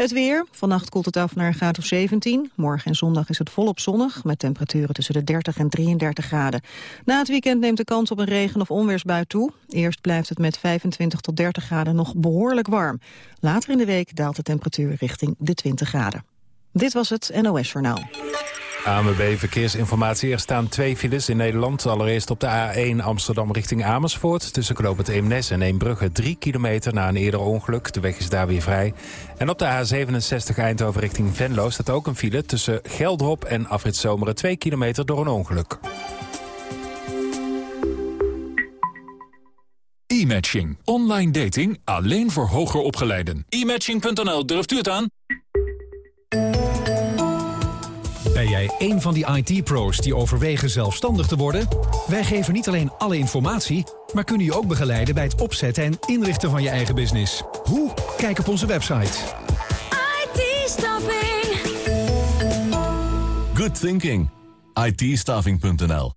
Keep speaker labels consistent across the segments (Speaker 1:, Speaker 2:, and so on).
Speaker 1: Het weer. Vannacht koelt het af naar een graad of 17. Morgen en zondag is het volop zonnig, met temperaturen tussen de 30 en 33 graden. Na het weekend neemt de kans op een regen- of onweersbui toe. Eerst blijft het met 25 tot 30 graden nog behoorlijk warm. Later in de week daalt de temperatuur richting de 20 graden. Dit was het NOS Journaal.
Speaker 2: AMB Verkeersinformatie. Er staan twee files in Nederland. Allereerst op de A1 Amsterdam richting Amersfoort. Tussen knooppunt Eemnes en Eembrugge 3 kilometer na een eerder ongeluk. De weg is daar weer vrij. En op de A67 Eindhoven richting Venlo staat ook een file... tussen Geldrop en Afrit Zomeren 2 kilometer door een ongeluk.
Speaker 3: E-matching. Online dating alleen voor hoger opgeleiden. E-matching.nl, durft u het aan?
Speaker 4: Ben jij een van die IT-pro's die overwegen zelfstandig te worden? Wij geven niet alleen alle informatie, maar kunnen je ook begeleiden bij het opzetten en inrichten van je eigen business. Hoe? Kijk op onze website.
Speaker 5: IT-staffing.
Speaker 6: Good thinking. it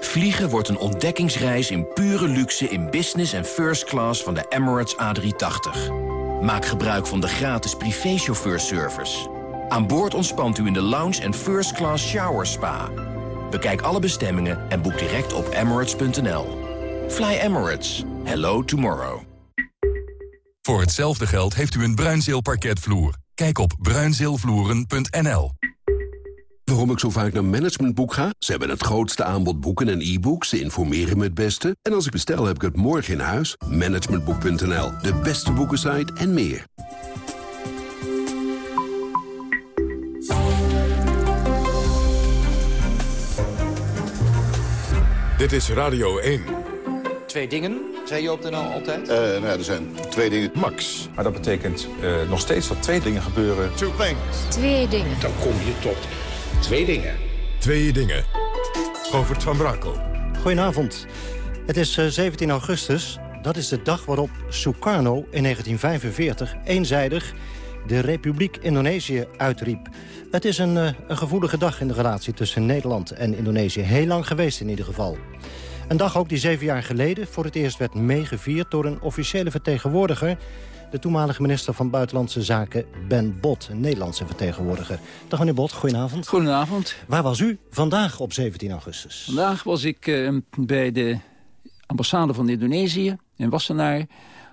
Speaker 7: Vliegen wordt een ontdekkingsreis in pure luxe in business en first class van de Emirates A380. Maak gebruik van de gratis privéchauffeurservice. Aan boord ontspant u in de lounge en first class shower spa. Bekijk alle bestemmingen en boek direct op emirates.nl. Fly Emirates. Hello tomorrow.
Speaker 3: Voor hetzelfde geld heeft u een Bruinzeel parketvloer. Kijk op bruinzeelvloeren.nl.
Speaker 8: Waarom ik zo vaak naar Managementboek ga? Ze hebben het grootste aanbod boeken en e-books. Ze informeren me het beste. En als ik bestel, heb ik het morgen in huis. Managementboek.nl, de beste boekensite en meer.
Speaker 9: Dit is Radio 1.
Speaker 10: Twee dingen, zei je op de NL altijd?
Speaker 11: Uh, nou ja, er zijn twee dingen.
Speaker 9: Max.
Speaker 12: Maar dat betekent uh, nog steeds dat twee dingen gebeuren.
Speaker 11: Two things.
Speaker 13: Twee dingen.
Speaker 14: Dan kom je tot twee dingen.
Speaker 9: Twee dingen. Govert van Brakel.
Speaker 15: Goedenavond. Het is uh, 17 augustus. Dat is de dag waarop Sukarno in 1945 eenzijdig de Republiek Indonesië uitriep. Het is een, uh, een gevoelige dag in de relatie tussen Nederland en Indonesië. Heel lang geweest in ieder geval. Een dag ook die zeven jaar geleden voor het eerst werd meegevierd... door een officiële vertegenwoordiger... de toenmalige minister van Buitenlandse Zaken Ben Bot, een Nederlandse vertegenwoordiger. Dag meneer Bot, goedenavond.
Speaker 16: Goedenavond.
Speaker 15: Waar was u vandaag op 17 augustus?
Speaker 16: Vandaag was ik uh, bij de ambassade van Indonesië in Wassenaar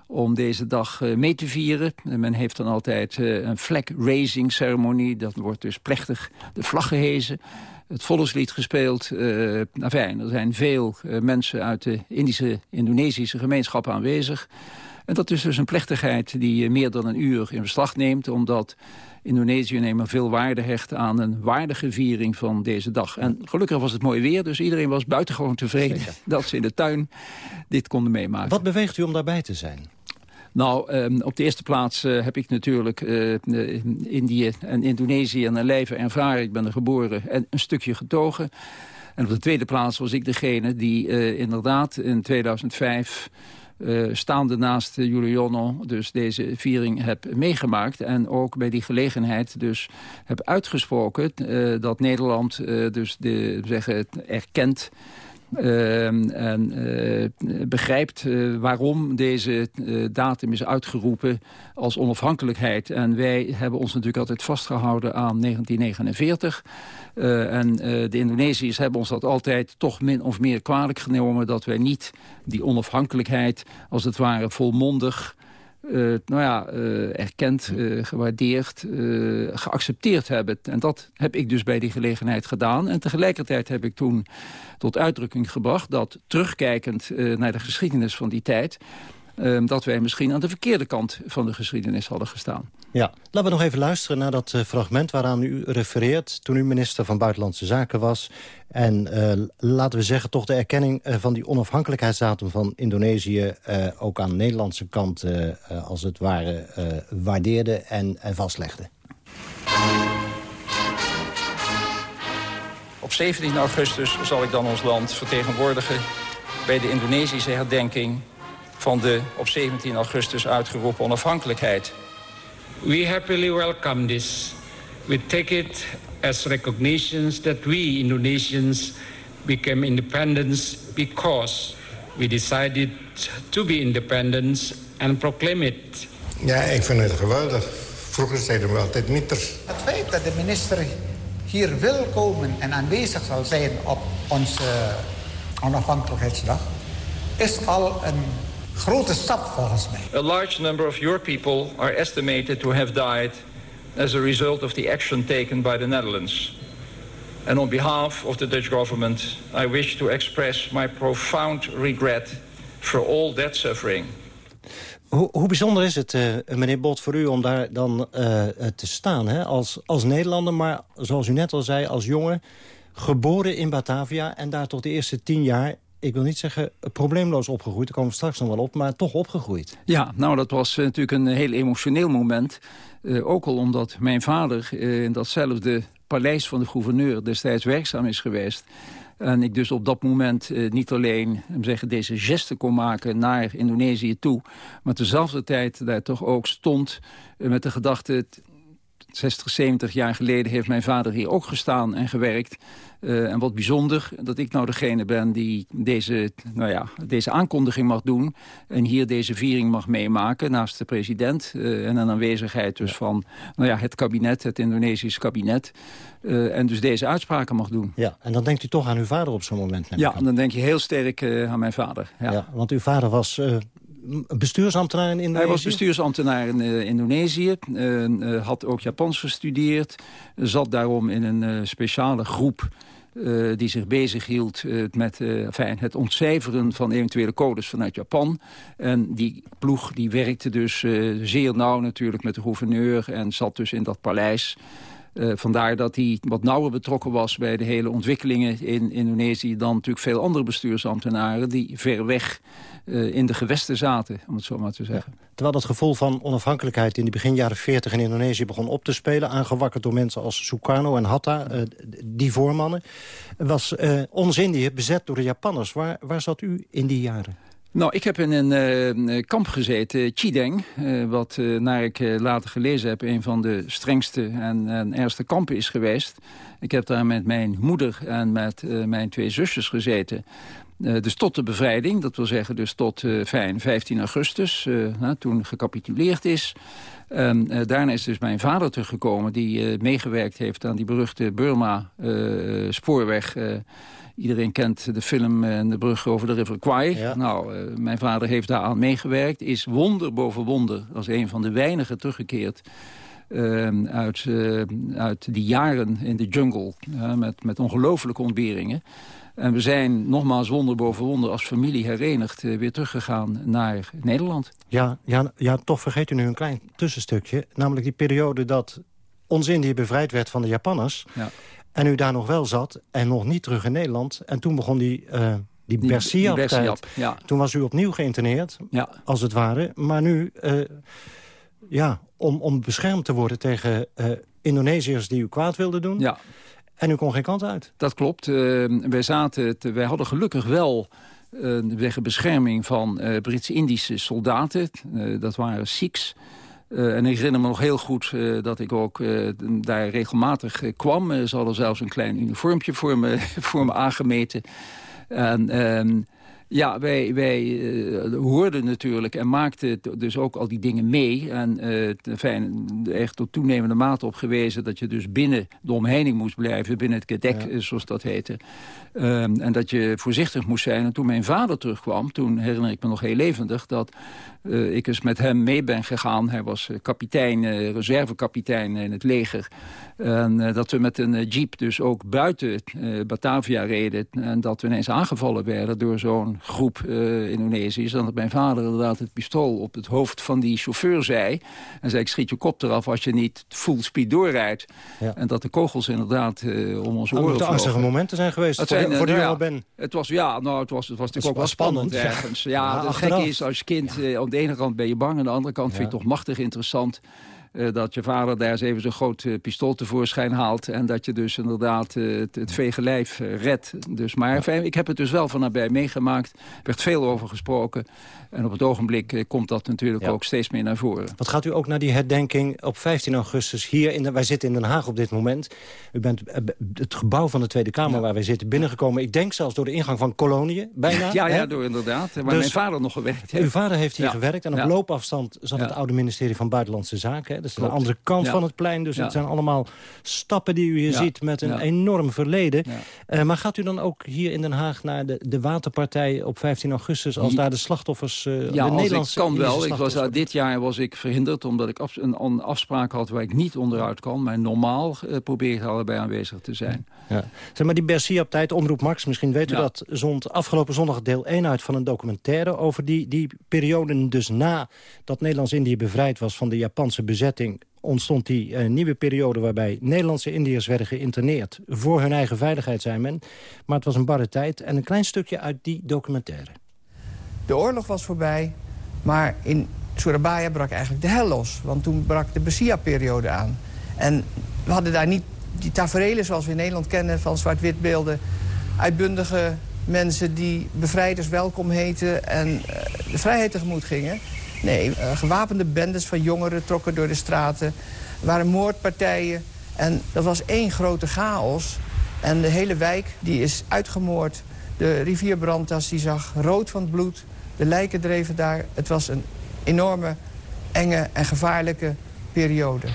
Speaker 16: om deze dag uh, mee te vieren. En men heeft dan altijd uh, een flag-raising ceremonie. Dat wordt dus plechtig de vlag gehezen. Het volkslied gespeeld. Uh, enfin, er zijn veel mensen uit de Indische, Indonesische gemeenschap aanwezig. En dat is dus een plechtigheid die meer dan een uur in beslag neemt... omdat Indonesië nemen veel waarde hecht aan een waardige viering van deze dag. En gelukkig was het mooi weer, dus iedereen was buitengewoon tevreden... dat ze in de tuin dit konden meemaken.
Speaker 15: Wat beweegt u om daarbij te zijn?
Speaker 16: Nou, ehm, op de eerste plaats heb ik natuurlijk Indië en Indonesië en een leven ervaren. Ik ben er geboren en een stukje getogen. En op de tweede plaats was ik degene die inderdaad in 2005... Uh, staande naast uh, Giuliano dus deze viering heb meegemaakt. En ook bij die gelegenheid dus heb uitgesproken uh, dat Nederland dus de, zeggen, erkent en uh, begrijpt uh, waarom deze uh, datum is uitgeroepen als onafhankelijkheid. En wij hebben ons natuurlijk altijd vastgehouden aan 1949. en de Indonesiërs hebben ons dat altijd toch min of meer kwalijk genomen... dat wij niet die onafhankelijkheid als het ware volmondig nou ja, uh, erkend, uh, gewaardeerd, geaccepteerd hebben. En dat heb ik dus bij die gelegenheid gedaan. En tegelijkertijd heb ik toen tot uitdrukking gebracht... dat terugkijkend naar de geschiedenis van die tijd... dat wij misschien aan de verkeerde kant van de geschiedenis hadden gestaan.
Speaker 15: Ja, laten we nog even luisteren naar dat fragment waaraan u refereert... toen u minister van Buitenlandse Zaken was. En uh, laten we zeggen toch de erkenning uh, van die onafhankelijkheidsdatum van Indonesië... Uh, ook aan de Nederlandse kant als het ware waardeerde en, en vastlegde.
Speaker 5: Op 17 augustus zal ik dan ons land vertegenwoordigen... bij de Indonesische herdenking van de op 17 augustus uitgeroepen onafhankelijkheid.
Speaker 14: We happily welcome this. We take it as recognitions that we Indonesians became independent because we decided to be independent and proclaim it.
Speaker 13: Ja, ik vind het geweldig. Vroeger zeiden we altijd mieters.
Speaker 17: Het feit dat de minister hier wil komen en aanwezig zal zijn op onze onafhankelijkheidsdag... is al een grote stap volgens mij.
Speaker 5: A large number of your people are estimated to have died as a result of the action taken by the Netherlands. And on behalf of the Dutch government, I wish to express my profound regret for all that suffering.
Speaker 15: Hoe, hoe bijzonder is het, uh, meneer Bot, voor u om daar dan uh, te staan hè? Als, als Nederlander, maar zoals u net al zei, als jongen... geboren in Batavia en daar tot de eerste tien jaar ik wil niet zeggen probleemloos opgegroeid. Daar komen we straks nog wel op, maar toch opgegroeid.
Speaker 16: Ja, nou dat was uh, natuurlijk een heel emotioneel moment. Uh, ook al omdat mijn vader uh, in datzelfde paleis van de gouverneur destijds werkzaam is geweest. En ik dus op dat moment niet alleen zeggen, deze geste kon maken naar Indonesië toe... maar tezelfde tijd daar toch ook stond met de gedachte... 60, 70 jaar geleden heeft mijn vader hier ook gestaan en gewerkt. Uh, en wat bijzonder dat ik nou degene ben die deze, nou ja, deze aankondiging mag doen... en hier deze viering mag meemaken naast de president... Uh, en een aanwezigheid dus van nou ja, het kabinet, het Indonesisch kabinet... Uh, en dus deze uitspraken mag doen.
Speaker 15: Ja, en dan denkt u toch aan uw vader op zo'n moment?
Speaker 16: Ja, dan denk je heel sterk aan mijn vader. Ja. ja
Speaker 15: want uw vader was bestuursambtenaar in Indonesië?
Speaker 16: Hij was bestuursambtenaar in uh, Indonesië. Uh, had ook Japans gestudeerd. Zat daarom in een speciale groep... die zich bezighield met enfin, het ontcijferen van eventuele codes vanuit Japan. En die ploeg die werkte dus zeer nauw natuurlijk met de gouverneur... en zat dus in dat paleis... Uh, vandaar dat hij wat nauwer betrokken was bij de hele ontwikkelingen in Indonesië... dan natuurlijk veel andere bestuursambtenaren die ver weg uh, in de gewesten zaten, om het zo maar te zeggen. Ja.
Speaker 15: Terwijl dat gevoel van onafhankelijkheid in de begin jaren 40 in Indonesië begon op te spelen... aangewakkerd door mensen als Sukarno en Hatta, uh, die voormannen... was ons-Indië bezet door de Japanners. Waar, waar zat u in die jaren?
Speaker 16: Nou, ik heb in een uh, kamp gezeten, Chideng, uh, wat uh, naar ik later gelezen heb... een van de strengste en, en ergste kampen is geweest. Ik heb daar met mijn moeder en met mijn twee zusjes gezeten. dus tot de bevrijding, dat wil zeggen dus tot fijn 15 augustus, toen gecapituleerd is... Daarna is dus mijn vader teruggekomen... die meegewerkt heeft aan die beruchte Burma-spoorweg... Iedereen kent de film en de brug over de River Kwai. Nou, uh, mijn vader heeft daaraan meegewerkt. Is wonder boven wonder als een van de weinigen teruggekeerd... Uh, uit, uh, uit die jaren in de jungle. met, met ongelooflijke ontberingen. En we zijn nogmaals wonder boven wonder als familie herenigd... Uh, weer teruggegaan naar Nederland.
Speaker 15: Ja, ja, ja, toch vergeet u nu een klein tussenstukje. Namelijk die periode dat ons Indië bevrijd werd van de Japanners. Ja. En u daar nog wel zat en nog niet terug in Nederland. En toen begon die uh, Die Bersiap-tijd.
Speaker 16: Ja.
Speaker 15: Toen was u opnieuw geïnterneerd,
Speaker 16: ja.
Speaker 15: als het ware. Maar nu, uh, ja, om, om beschermd te worden tegen uh, Indonesiërs die u kwaad wilden doen.
Speaker 16: Ja.
Speaker 15: En u kon geen kant uit.
Speaker 16: Dat klopt. Wij, zaten te, wij hadden gelukkig wel uh, wegen bescherming van Brits-Indische soldaten. dat waren Sikhs. Uh, en ik herinner me nog heel goed uh, dat ik ook uh, daar regelmatig kwam. ze hadden zelfs een klein uniformpje voor me, voor me aangemeten. En ehm, ja, wij, wij uh, hoorden natuurlijk en maakten dus ook al die dingen mee. En uh, fijn, echt tot toenemende mate op gewezen... dat je dus binnen de omheining moest blijven, binnen het gedek, ja. zoals dat heette. Um, en dat je voorzichtig moest zijn. En toen mijn vader terugkwam, toen herinner ik me nog heel levendig... dat uh, ik eens met hem mee ben gegaan. Hij was kapitein, reservekapitein in het leger. En dat we met een jeep dus ook buiten Batavia reden. En dat we ineens aangevallen werden door zo'n groep uh, Indonesiërs. En dat mijn vader inderdaad het pistool op het hoofd van die chauffeur zei. En zei, ik schiet je kop eraf als je niet full speed doorrijdt. Ja. En dat de kogels inderdaad uh, om ons oren
Speaker 15: Het moeten angstige momenten zijn geweest voor, zijn, de, voor de
Speaker 16: nou
Speaker 15: Ben.
Speaker 16: Het was, ja, nou, het was, het was natuurlijk ook wel spannend, spannend ergens. Ja, ja, het gekke is, als kind, aan de ene kant ben je bang... aan de andere kant vind je het toch machtig interessant... Uh, dat je vader daar eens even zo'n groot uh, pistool tevoorschijn haalt... en dat je dus inderdaad uh, het, het vege lijf redt. Dus, maar ik heb het dus wel van nabij meegemaakt. Er werd veel over gesproken. En op het ogenblik komt dat natuurlijk ja. ook steeds meer naar voren.
Speaker 15: Wat gaat u ook naar die herdenking op 15 augustus hier? In de, wij zitten in Den Haag op dit moment. U bent het gebouw van de Tweede Kamer ja. waar wij zitten binnengekomen. Ik denk zelfs door de ingang van koloniën, bijna.
Speaker 16: Ja, ja door inderdaad. Waar dus, mijn vader nog gewerkt heeft.
Speaker 15: Uw vader heeft hier gewerkt. En op loopafstand zat het oude ministerie van Buitenlandse Zaken. Hè. Dat is de andere kant van het plein. Dus het zijn allemaal stappen die u hier ziet met een enorm verleden. Uh, maar gaat u dan ook hier in Den Haag naar de, de waterpartij op 15 augustus... als daar de slachtoffers uh,
Speaker 16: ja,
Speaker 15: de Nederlandse
Speaker 16: ik kan wel. Ik was, dit jaar was ik verhinderd omdat ik af, een, een, afspraak had waar ik niet onderuit kan. Maar normaal uh, probeer ik allebei aanwezig te zijn.
Speaker 15: Ja. Zeg maar die Bercia-tijd, Omroep Max, misschien weet u ja. dat... zond afgelopen zondag deel 1 uit van een documentaire... over die, die periode dus na dat Nederlands-Indië bevrijd was... van de Japanse bezetting ontstond die uh, nieuwe periode waarbij Nederlandse Indiërs werden geïnterneerd. Voor hun eigen veiligheid, zei men. Maar het was een barre tijd en een klein stukje uit die documentaire.
Speaker 18: De oorlog was voorbij, maar in Surabaya brak eigenlijk de hel los. Want toen brak de Bessia-periode aan. En we hadden daar niet die taferelen zoals we in Nederland kennen... van zwart-wit beelden, uitbundige mensen die bevrijders welkom heten... en uh, de vrijheid tegemoet gingen. Nee, uh, gewapende bendes van jongeren trokken door de straten. Er waren moordpartijen. En dat was één grote chaos. En de hele wijk die is uitgemoord. De rivier Brantas die zag rood van het bloed. De lijken dreven daar. Het was een enorme, enge en gevaarlijke periode.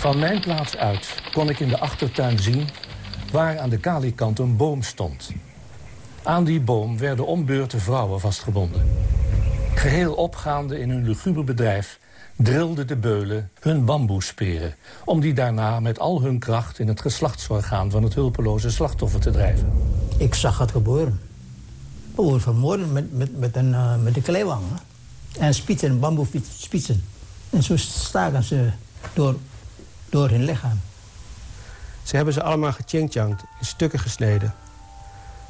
Speaker 19: Van mijn plaats uit kon ik in de achtertuin zien... waar aan de kalikant een boom stond. Aan die boom werden ombeurten vrouwen vastgebonden. Geheel opgaande in hun luguber bedrijf drilden de beulen hun bamboesperen... om die daarna met al hun kracht in het geslachtsorgaan... van het hulpeloze slachtoffer te drijven.
Speaker 20: Ik zag het gebeuren. We worden vermoorden met, met, met, een, uh, een kleewang. En spitsen, bamboespitsen. En zo staken ze door, door hun lichaam.
Speaker 21: Ze hebben ze allemaal gechingchangd, in stukken gesneden.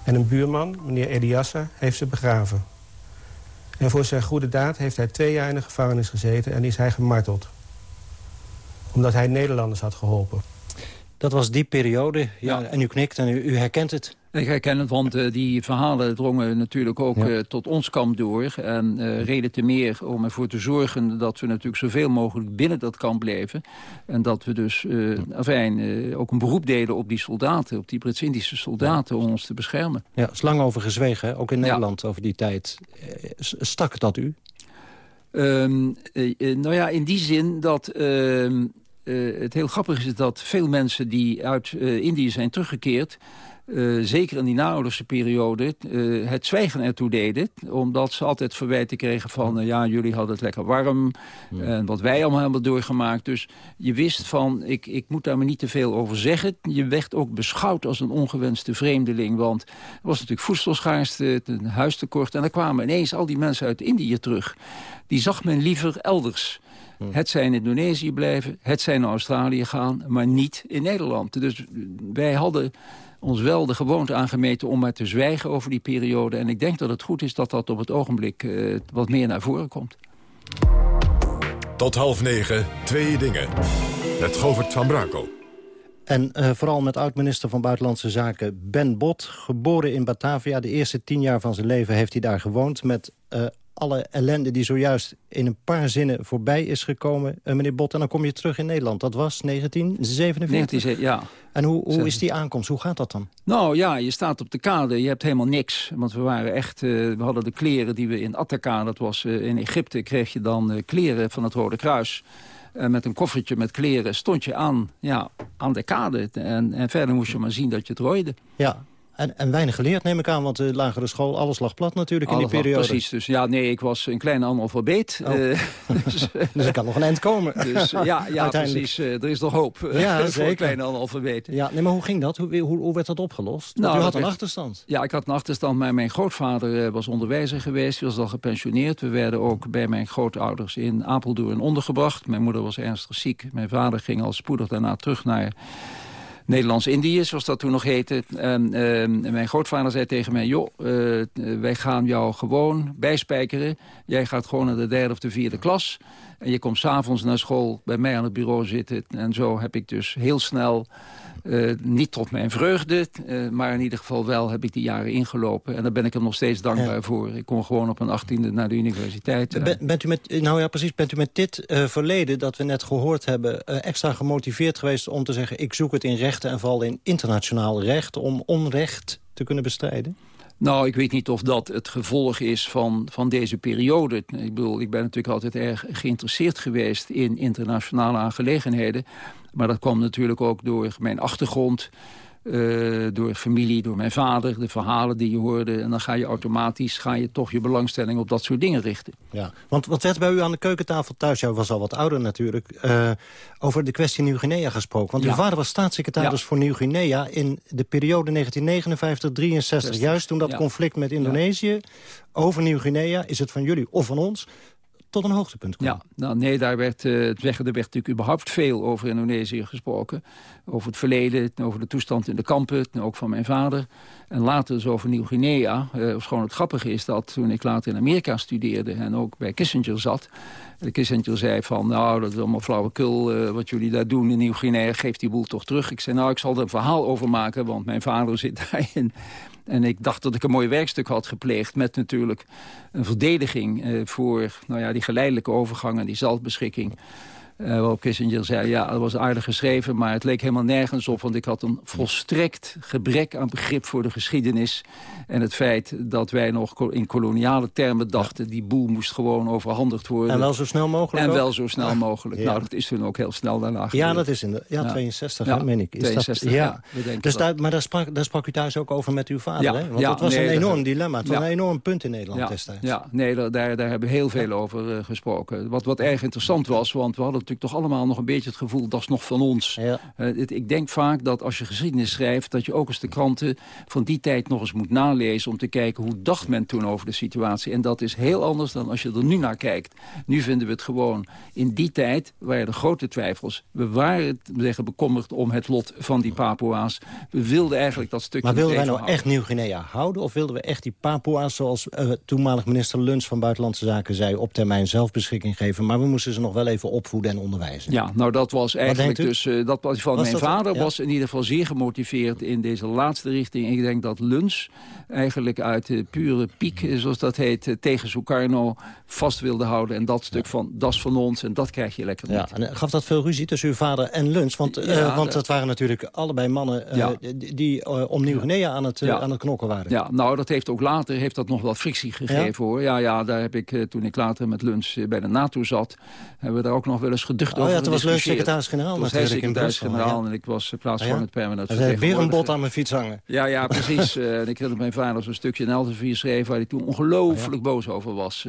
Speaker 21: En een buurman, meneer Eliassa, heeft ze begraven. En voor zijn goede daad heeft hij twee jaar in de gevangenis gezeten... en is hij gemarteld. Omdat hij Nederlanders had geholpen.
Speaker 15: Dat was die periode. Ja, ja. En u knikt en u, u herkent het.
Speaker 16: Ik herken het, want uh, die verhalen drongen natuurlijk ook ja. uh, tot ons kamp door. En uh, reden te meer om ervoor te zorgen dat we natuurlijk zoveel mogelijk binnen dat kamp bleven. En dat we dus afijn, ook een beroep deden op die soldaten, op die Brits-Indische soldaten, ja. om ons te beschermen.
Speaker 15: Ja, is lang over gezwegen, ook in Nederland over die tijd. Stak dat u?
Speaker 16: Um, nou ja, in die zin dat... Ehm, het heel grappig is dat veel mensen die uit Indië zijn teruggekeerd... Uh, zeker in die naoorlogse periode, uh, het zwijgen ertoe deden. Omdat ze altijd verwijten kregen van... Uh, ja, jullie hadden het lekker warm. Ja. En wat wij allemaal hebben doorgemaakt. Dus je wist van, ik, ik moet daar maar niet te veel over zeggen. Je werd ook beschouwd als een ongewenste vreemdeling. Want er was natuurlijk voedselschaarste, een huistekort. En dan kwamen ineens al die mensen uit Indië terug. Die zag men liever elders. Het zij in Indonesië blijven, het zij naar Australië gaan... maar niet in Nederland. Dus wij hadden ons wel de gewoonte aangemeten om maar te zwijgen over die periode. En ik denk dat het goed is dat dat op het ogenblik uh, wat meer naar voren komt.
Speaker 9: Tot half negen, twee dingen. Met Govert van Brakel.
Speaker 15: En uh, vooral met oud-minister van Buitenlandse Zaken Ben Bot. Geboren in Batavia. De eerste tien jaar van zijn leven heeft hij daar gewoond. Met uh, alle ellende die zojuist in een paar zinnen voorbij is gekomen. Uh, meneer Bot, en dan kom je terug in Nederland. Dat was 1947?
Speaker 16: 19, ja.
Speaker 15: En hoe, hoe is die aankomst? Hoe gaat dat dan?
Speaker 16: Nou ja, je staat op de kade. Je hebt helemaal niks. Want we waren echt... Uh, we hadden de kleren die we in Attaka, dat was uh, in Egypte... kreeg je dan kleren van het Rode Kruis. met een koffertje met kleren stond je aan, ja, aan de kade. En, en verder moest je maar zien dat je het rooide.
Speaker 15: Ja, en, en, weinig geleerd neem ik aan, want de lagere school, alles lag plat natuurlijk
Speaker 16: alles
Speaker 15: in die periode.
Speaker 16: precies, dus ja, nee, ik was een kleine analfabeet.
Speaker 15: Oh. Uh, dus, dus er kan nog een eind komen.
Speaker 16: Dus ja, ja precies, uh, er is nog hoop
Speaker 15: ja,
Speaker 16: voor een kleine analfabeet.
Speaker 15: Ja, nee, maar hoe ging dat? Hoe, hoe, hoe werd dat opgelost? Nou, u had een achterstand.
Speaker 16: Ja, ik had een achterstand, maar mijn grootvader was onderwijzer geweest. Hij was al gepensioneerd. We werden ook bij mijn grootouders in Apeldoorn ondergebracht. Mijn moeder was ernstig ziek. Mijn vader ging al spoedig daarna terug naar Nederlands-Indië, zoals dat toen nog heette. En, uh, mijn grootvader zei tegen mij... joh, uh, wij gaan jou gewoon bijspijkeren. Jij gaat gewoon naar de derde of de vierde klas. En je komt s'avonds naar school bij mij aan het bureau zitten. En zo heb ik dus heel snel uh, niet tot mijn vreugde, uh, maar in ieder geval wel heb ik die jaren ingelopen. En daar ben ik hem nog steeds dankbaar ja. voor. Ik kon gewoon op een achttiende naar de universiteit.
Speaker 15: Ben, bent u met, nou ja, precies, bent u met dit uh, verleden dat we net gehoord hebben... extra gemotiveerd geweest om te zeggen... ik zoek het in rechten en vooral in internationaal recht... om onrecht te kunnen bestrijden?
Speaker 16: Nou, ik weet niet of dat het gevolg is van, van deze periode. Ik bedoel, ik ben natuurlijk altijd erg geïnteresseerd geweest in internationale aangelegenheden. Maar dat kwam natuurlijk ook door mijn achtergrond... Uh, door familie, door mijn vader, de verhalen die je hoorde. En dan ga je automatisch ga je toch je belangstelling op dat soort dingen richten.
Speaker 15: Ja, want wat werd bij u aan de keukentafel thuis? Jij was al wat ouder natuurlijk. Uh, over de kwestie Nieuw-Guinea gesproken. Want ja. uw vader was staatssecretaris ja. voor Nieuw-Guinea... in de periode 1959-63. Juist toen dat conflict met Indonesië over Nieuw-Guinea... is het van jullie of van ons tot een hoogtepunt kwam.
Speaker 16: Ja, nou, nee, daar werd, uh, er werd natuurlijk überhaupt veel over Indonesië gesproken. Over het verleden, over de toestand in de kampen, ook van mijn vader. En later dus over Nieuw-Guinea. Uh, gewoon het grappige is dat toen ik later in Amerika studeerde... en ook bij Kissinger zat... De Kissinger zei van, nou, dat is allemaal flauwekul uh, wat jullie daar doen in Nieuw-Guinea. Geef die boel toch terug. Ik zei, nou, ik zal er een verhaal over maken, want mijn vader zit daarin. En ik dacht dat ik een mooi werkstuk had gepleegd... met natuurlijk een verdediging uh, voor nou ja, die geleidelijke overgang en die zelfbeschikking. Uh, waarop Kissinger zei, ja, dat was aardig geschreven... maar het leek helemaal nergens op, want ik had een volstrekt gebrek aan begrip voor de geschiedenis. En het feit dat wij nog in koloniale termen dachten... die boel moest gewoon overhandigd worden.
Speaker 15: En wel zo snel mogelijk
Speaker 16: En
Speaker 15: ook?
Speaker 16: wel zo snel mogelijk. Ja. Nou, dat is toen ook heel snel daarna gebeurd.
Speaker 15: Ja, dat is in de ja, 62, ja. Hè, meen ik. Is
Speaker 16: 62,
Speaker 15: dat,
Speaker 16: ja.
Speaker 15: Dus daar, maar daar sprak, daar sprak u thuis ook over met uw vader, hè? Want het was nee, een enorm dat, dilemma. Het was een enorm punt in Nederland destijds.
Speaker 16: Ja, nee, daar, daar hebben we heel veel over uh, gesproken. Wat, wat erg interessant was, want we hadden natuurlijk toch allemaal nog een beetje het gevoel... dat is nog van ons.
Speaker 15: Ja.
Speaker 16: Uh, het, ik denk vaak dat als je geschiedenis schrijft... dat je ook eens de kranten van die tijd nog eens moet nalezen... om te kijken hoe dacht men toen over de situatie. En dat is heel anders dan als je er nu naar kijkt. Nu vinden we het gewoon... in die tijd waren er grote twijfels. We waren zeggen, bekommerd om het lot van die Papua's. We wilden eigenlijk dat stukje...
Speaker 15: Maar wilden wij nou houden. echt Nieuw-Guinea houden? Of wilden we echt die Papua's, zoals uh, toenmalig minister Luns van Buitenlandse Zaken zei... op termijn zelfbeschikking geven? Maar we moesten ze nog wel even opvoeden en onderwijzen.
Speaker 16: Ja, nou dat was eigenlijk dus... Uh, dat was van was mijn dat, vader ja. was in ieder geval zeer gemotiveerd in deze laatste richting. Ik denk dat Luns eigenlijk uit de pure piek, zoals dat heet... tegen Sukarno vast wilde houden. En dat stuk van, dat is van ons en dat krijg je lekker niet.
Speaker 15: Ja, en gaf dat veel ruzie tussen uw vader en Luns? Want, uh, want dat waren natuurlijk allebei mannen die, om Nieuw-Guinea aan, het, aan het knokken waren.
Speaker 16: Ja, nou dat heeft ook later heeft dat nog wel frictie gegeven hoor. Ja, ja, daar heb ik toen ik later met Luns bij de NATO zat... hebben we daar ook nog wel eens geducht
Speaker 15: oh,
Speaker 16: over
Speaker 15: ja, toen was Luns secretaris-generaal natuurlijk
Speaker 16: secretaris-generaal en ik was plaatsvervangend oh, ja? permanent
Speaker 15: Weer een bot aan mijn fiets hangen.
Speaker 16: Ja, ja, precies. en ik had mijn vader zo'n stukje in Elsevier schreef... waar hij toen ongelooflijk oh, boos over was.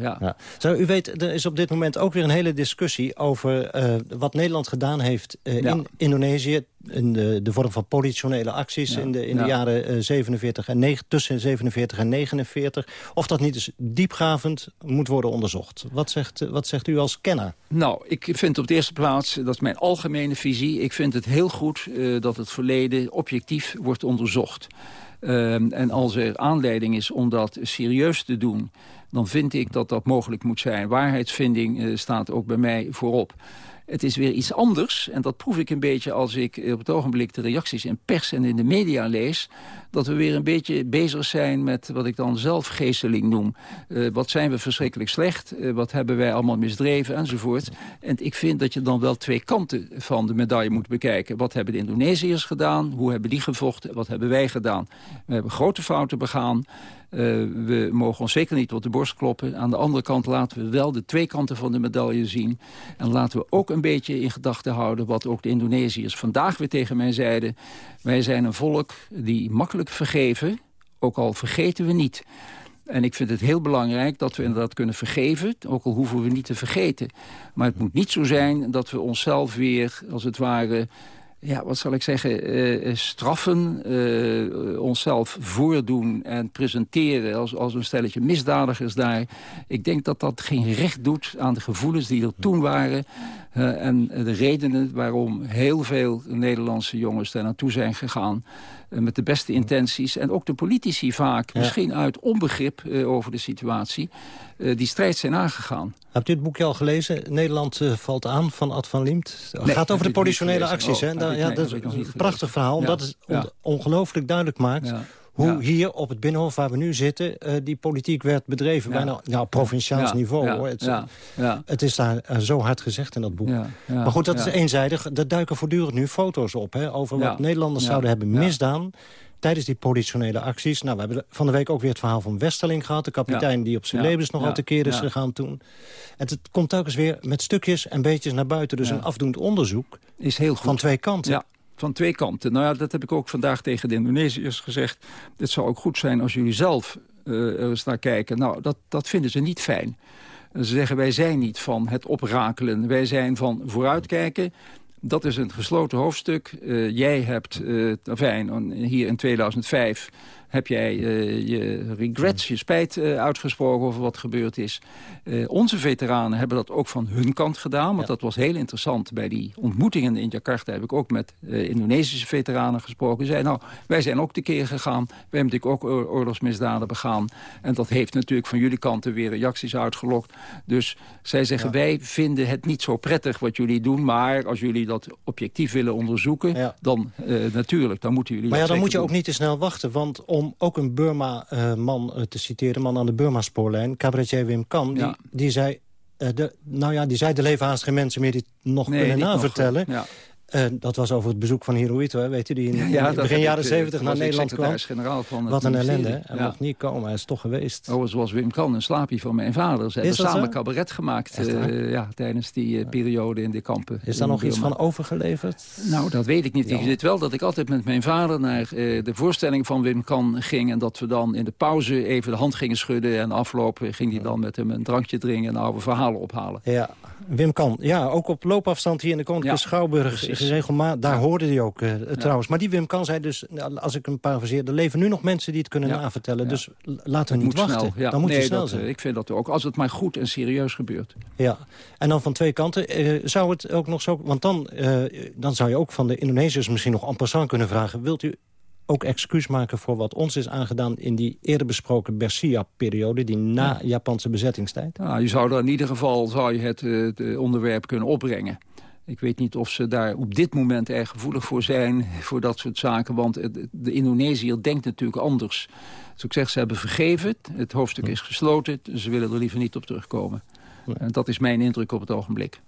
Speaker 16: ja.
Speaker 15: Ja. Zo, u weet, er is op dit moment ook weer een hele discussie over wat Nederland gedaan heeft ja. in Indonesië in de, de vorm van politionele acties in de, in de jaren 47 en 9, tussen 47 en 49. Of dat niet eens diepgravend moet worden onderzocht. Wat zegt, wat zegt u als kenner?
Speaker 16: Nou, ik vind op de eerste plaats, dat is mijn algemene visie... ik vind het heel goed dat het verleden objectief wordt onderzocht. Ehm, en als er aanleiding is om dat serieus te doen... dan vind ik dat dat mogelijk moet zijn. Waarheidsvinding staat ook bij mij voorop. Het is weer iets anders. En dat proef ik een beetje als ik op het ogenblik de reacties in pers en in de media lees. Dat we weer een beetje bezig zijn met wat ik dan zelf geesteling noem. Uh, wat zijn we verschrikkelijk slecht? Uh, wat hebben wij allemaal misdreven? Enzovoort. En ik vind dat je dan wel twee kanten van de medaille moet bekijken. Wat hebben de Indonesiërs gedaan? Hoe hebben die gevochten? Wat hebben wij gedaan? We hebben grote fouten begaan. Uh, we mogen ons zeker niet op de borst kloppen. Aan de andere kant laten we wel de twee kanten van de medaille zien. En laten we ook een beetje in gedachten houden... wat ook de Indonesiërs vandaag weer tegen mij zeiden. Wij zijn een volk die makkelijk vergeven, ook al vergeten we niet. En ik vind het heel belangrijk dat we inderdaad kunnen vergeven... ook al hoeven we niet te vergeten. Maar het moet niet zo zijn dat we onszelf weer, als het ware ja, wat zal ik zeggen, uh, straffen, uh, onszelf voordoen en presenteren als, als een stelletje misdadigers daar. Ik denk dat dat geen recht doet aan de gevoelens die er toen waren. En de redenen waarom heel veel Nederlandse jongens daar naartoe zijn gegaan met de beste intenties. En ook de politici vaak, misschien uit onbegrip over de situatie, die strijd zijn aangegaan.
Speaker 15: Hebt u het boekje al gelezen? Nederland valt aan van Ad van Liemt. Het gaat over de politionele acties. Oh, hè? ja, dat is een prachtig verhaal, omdat het on ongelooflijk duidelijk maakt... hoe hier op het Binnenhof waar we nu zitten... Uh, die politiek werd bedreven, bijna nou, provinciaals niveau. Hoor. Het, het, is daar uh, zo hard gezegd in dat boek. Maar goed, dat is eenzijdig. Er duiken voortdurend nu foto's op... Hè, over wat Nederlanders zouden hebben misdaan tijdens die politionele acties. Nou, we hebben van de week ook weer het verhaal van Westerling gehad. De kapitein die op zijn ja. levens nog ja. keer is gegaan toen. En het komt telkens weer met stukjes en beetjes naar buiten. Dus een afdoend onderzoek
Speaker 16: is heel goed.
Speaker 15: van twee kanten.
Speaker 16: Van twee kanten. Nou ja, dat heb ik ook vandaag tegen de Indonesiërs gezegd. Het zou ook goed zijn als jullie zelf uh, eens naar kijken. Nou, dat, dat vinden ze niet fijn. Ze zeggen, wij zijn niet van het oprakelen. Wij zijn van vooruitkijken dat is een gesloten hoofdstuk. Uh, jij hebt, uh, enfin, hier in 2005 heb jij uh, je regrets, je spijt uh, uitgesproken over wat gebeurd is. Uh, onze veteranen hebben dat ook van hun kant gedaan. Want ja. dat was heel interessant. Bij die ontmoetingen in Jakarta heb ik ook met Indonesische veteranen gesproken. Zij nou, wij zijn ook keer gegaan. Wij hebben natuurlijk ook oorlogsmisdaden begaan. En dat heeft natuurlijk van jullie kanten weer reacties uitgelokt. Dus zij zeggen, ja. wij vinden het niet zo prettig wat jullie doen. Maar als jullie dat objectief willen onderzoeken, ja. dan natuurlijk, dan moeten jullie
Speaker 15: Maar ja, dan moet je
Speaker 16: doen.
Speaker 15: ook niet te snel wachten. Want om om ook een Burma-man uh, te citeren, man aan de Burma-spoorlijn... cabaretier Wim ja. die, zei... Uh, de, nou ja, die zei de leven haast geen mensen meer die het nog nee, kunnen navertellen. Nog, ja. Uh, dat was over het bezoek van Hirohito, weet u, die in, ja, in begin jaren zeventig naar Nederland kwam.
Speaker 16: Van
Speaker 15: Wat een ellende, hij ja. mocht niet komen, hij is toch geweest.
Speaker 16: Oh, zoals Wim Kan, een slaapje van mijn vader. Ze hebben samen zo? cabaret gemaakt uh, ja, tijdens die uh, periode in de kampen.
Speaker 15: Is daar nog iets van overgeleverd?
Speaker 16: Nou, dat weet ik niet. Ik weet wel dat ik altijd met mijn vader naar de voorstelling van Wim Kan ging... en dat we dan in de pauze even de hand gingen schudden... en afloop ging hij dan met hem een drankje drinken en oude verhalen ophalen.
Speaker 15: Ja, Wim Kan. Ja, ook op loopafstand hier in de Koninklijke ja, Schouwburg is regelmatig. Daar ja. hoorde hij ook uh, ja. trouwens. Maar die Wim Kan zei dus, als ik een paraphraseer... er leven nu nog mensen die het kunnen navertellen. Dus laten we niet wachten.
Speaker 16: Snel,
Speaker 15: dan moet
Speaker 16: nee,
Speaker 15: je snel
Speaker 16: dat,
Speaker 15: zijn.
Speaker 16: Ik vind dat ook. Als het maar goed en serieus gebeurt.
Speaker 15: Ja, en dan van twee kanten. Uh, zou het ook nog zo... Want dan, uh, dan zou je ook van de Indonesiërs misschien nog en passant kunnen vragen... wilt u ook excuus maken voor wat ons is aangedaan... in die eerder besproken Bersia-periode, die na ja. Japanse bezettingstijd?
Speaker 16: Nou, je zou er in ieder geval zou je het, het onderwerp kunnen opbrengen. Ik weet niet of ze daar op dit moment erg gevoelig voor zijn... voor dat soort zaken, want de Indonesiër denkt natuurlijk anders. Zoals ik zeg, ze hebben vergeven, het hoofdstuk is gesloten... ze willen er liever niet op terugkomen. En dat is mijn indruk op het ogenblik.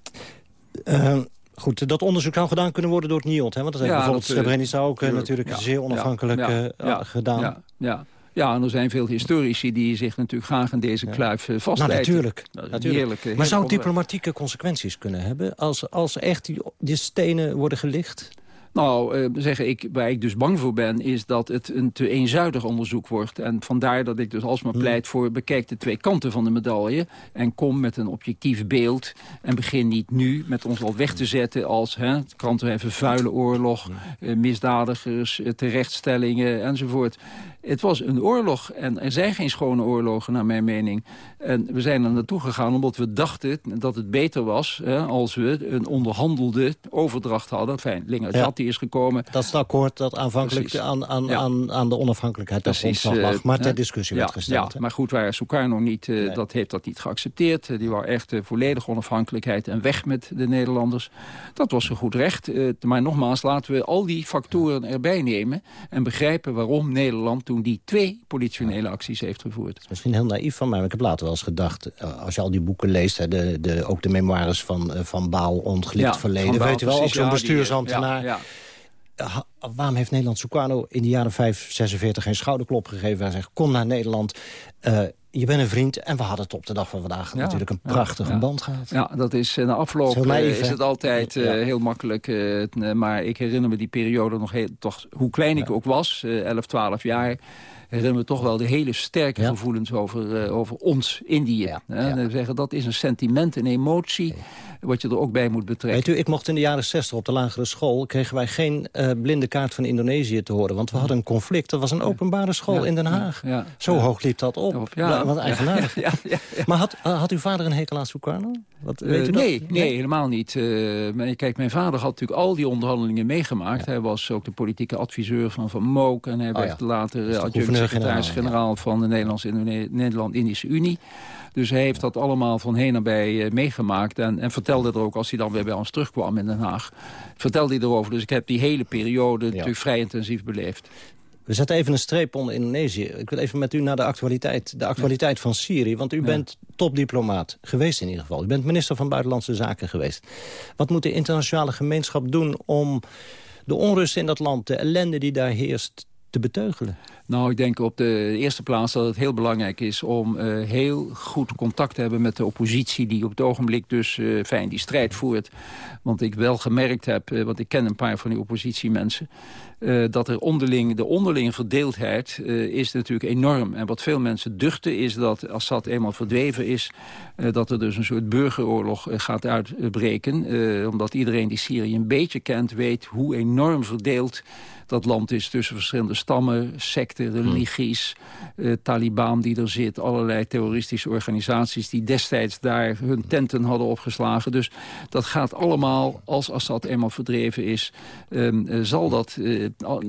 Speaker 15: Uh, Goed, dat onderzoek zou gedaan kunnen worden door het NIOD. Hè? Want dat heeft ja, bijvoorbeeld Srebrenica ook natuurlijk ja, zeer onafhankelijk ja, uh, gedaan.
Speaker 16: Ja, ja. Ja, en er zijn veel historici die zich natuurlijk graag in deze kluif uh, vastbijten.
Speaker 15: Nou, natuurlijk. natuurlijk. Maar zou het diplomatieke consequenties kunnen hebben... als, als echt die, die stenen worden gelicht?
Speaker 16: Nou, uh, zeggen ik, waar ik dus bang voor ben... is dat het een te eenzijdig onderzoek wordt. En vandaar dat ik dus alsmaar
Speaker 15: Hmm.
Speaker 16: pleit voor... bekijk de twee kanten van de medaille... en kom met een objectief beeld... en begin niet nu met ons al weg te zetten als... Hè, kranten even vuile oorlog, uh, misdadigers, uh, terechtstellingen enzovoort. Het was een oorlog en er zijn geen schone oorlogen naar mijn mening. En we zijn er naartoe gegaan omdat we dachten dat het beter was... Hè, als we een onderhandelde overdracht hadden. Fijn, Lingerjat ja. Is gekomen.
Speaker 15: Dat is het akkoord dat aanvankelijk aan, aan, ja. aan, aan de onafhankelijkheid der grondslag lag. Maar ter discussie werd gesteld.
Speaker 16: Ja, maar goed, waar Sukarno niet, nee. dat heeft dat niet geaccepteerd. Die wou echt volledige onafhankelijkheid en weg met de Nederlanders. Dat was een goed recht. Maar nogmaals, laten we al die factoren erbij nemen... en begrijpen waarom Nederland toen die twee politionele acties heeft gevoerd.
Speaker 15: Dat is misschien heel naïef van mij, maar ik heb later wel eens gedacht... als je al die boeken leest, hè, de, de, ook de memoires van, van Baal, ontglipt ja, verleden... Baal, weet je wel, ook zo'n bestuursambtenaar... Ja, ja. Waarom heeft Nederland Sukarno in de jaren 5, 46 geen schouderklop gegeven? Hij zegt, kom naar Nederland, uh, je bent een vriend. En we hadden het op de dag van vandaag ja, natuurlijk een prachtige
Speaker 16: ja,
Speaker 15: band gehad.
Speaker 16: Ja, dat is na afloop is, naïef, is, het altijd uh, heel makkelijk. Uh, maar ik herinner me die periode nog heel, toch, hoe klein ik ook was, 11, 12 jaar herinner me toch wel de hele sterke ja. gevoelens over, uh, over ons, Indië. Ja, ja. En zeggen, dat is een sentiment, een emotie, wat je er ook bij moet betrekken.
Speaker 15: Weet u, ik mocht in de jaren 60 op de lagere school... kregen wij geen uh, blinde kaart van Indonesië te horen. Want we hadden een conflict. Er was een openbare school in Den Haag. Zo hoog liep dat op. Ja. Wat eigenaardig. Maar had, uh, had uw vader een hekel aan Sukarno? Wat, weet u
Speaker 16: nee, nee, nee, helemaal niet. Kijk, mijn vader had natuurlijk al die onderhandelingen meegemaakt. Hij was ook de politieke adviseur van Van Mook. En hij
Speaker 15: Oh
Speaker 16: werd later adjunct-secretaris-generaal van de Nederlands-Indische Unie. Dus hij heeft dat allemaal van heen nabij uh, meegemaakt. En, en vertelde er ook, als hij dan weer bij ons terugkwam in Den Haag... vertelde hij erover. Dus ik heb die hele periode ja. natuurlijk vrij intensief beleefd.
Speaker 15: We zetten even een streep onder Indonesië. Ik wil even met u naar de actualiteit, de actualiteit ja. van Syrië. Want u ja. bent topdiplomaat geweest in ieder geval. U bent minister van Buitenlandse Zaken geweest. Wat moet de internationale gemeenschap doen om de onrust in dat land... de ellende die daar heerst, te beteugelen?
Speaker 16: Nou, ik denk op de eerste plaats dat het heel belangrijk is... om uh, heel goed contact te hebben met de oppositie... die op het ogenblik dus uh, fijn die strijd voert. Want ik wel gemerkt heb, uh, want ik ken een paar van die oppositiemensen... dat er onderling, de onderlinge verdeeldheid is natuurlijk enorm. En wat veel mensen duchten is dat Assad eenmaal verdweven is... dat er dus een soort burgeroorlog gaat uitbreken. omdat iedereen die Syrië een beetje kent weet hoe enorm verdeeld dat land is tussen verschillende stammen, secten, religies, uh, Taliban die er zit, allerlei terroristische organisaties die destijds daar hun tenten hadden opgeslagen. Dus dat gaat allemaal, als Assad eenmaal verdreven is, uh, zal, dat,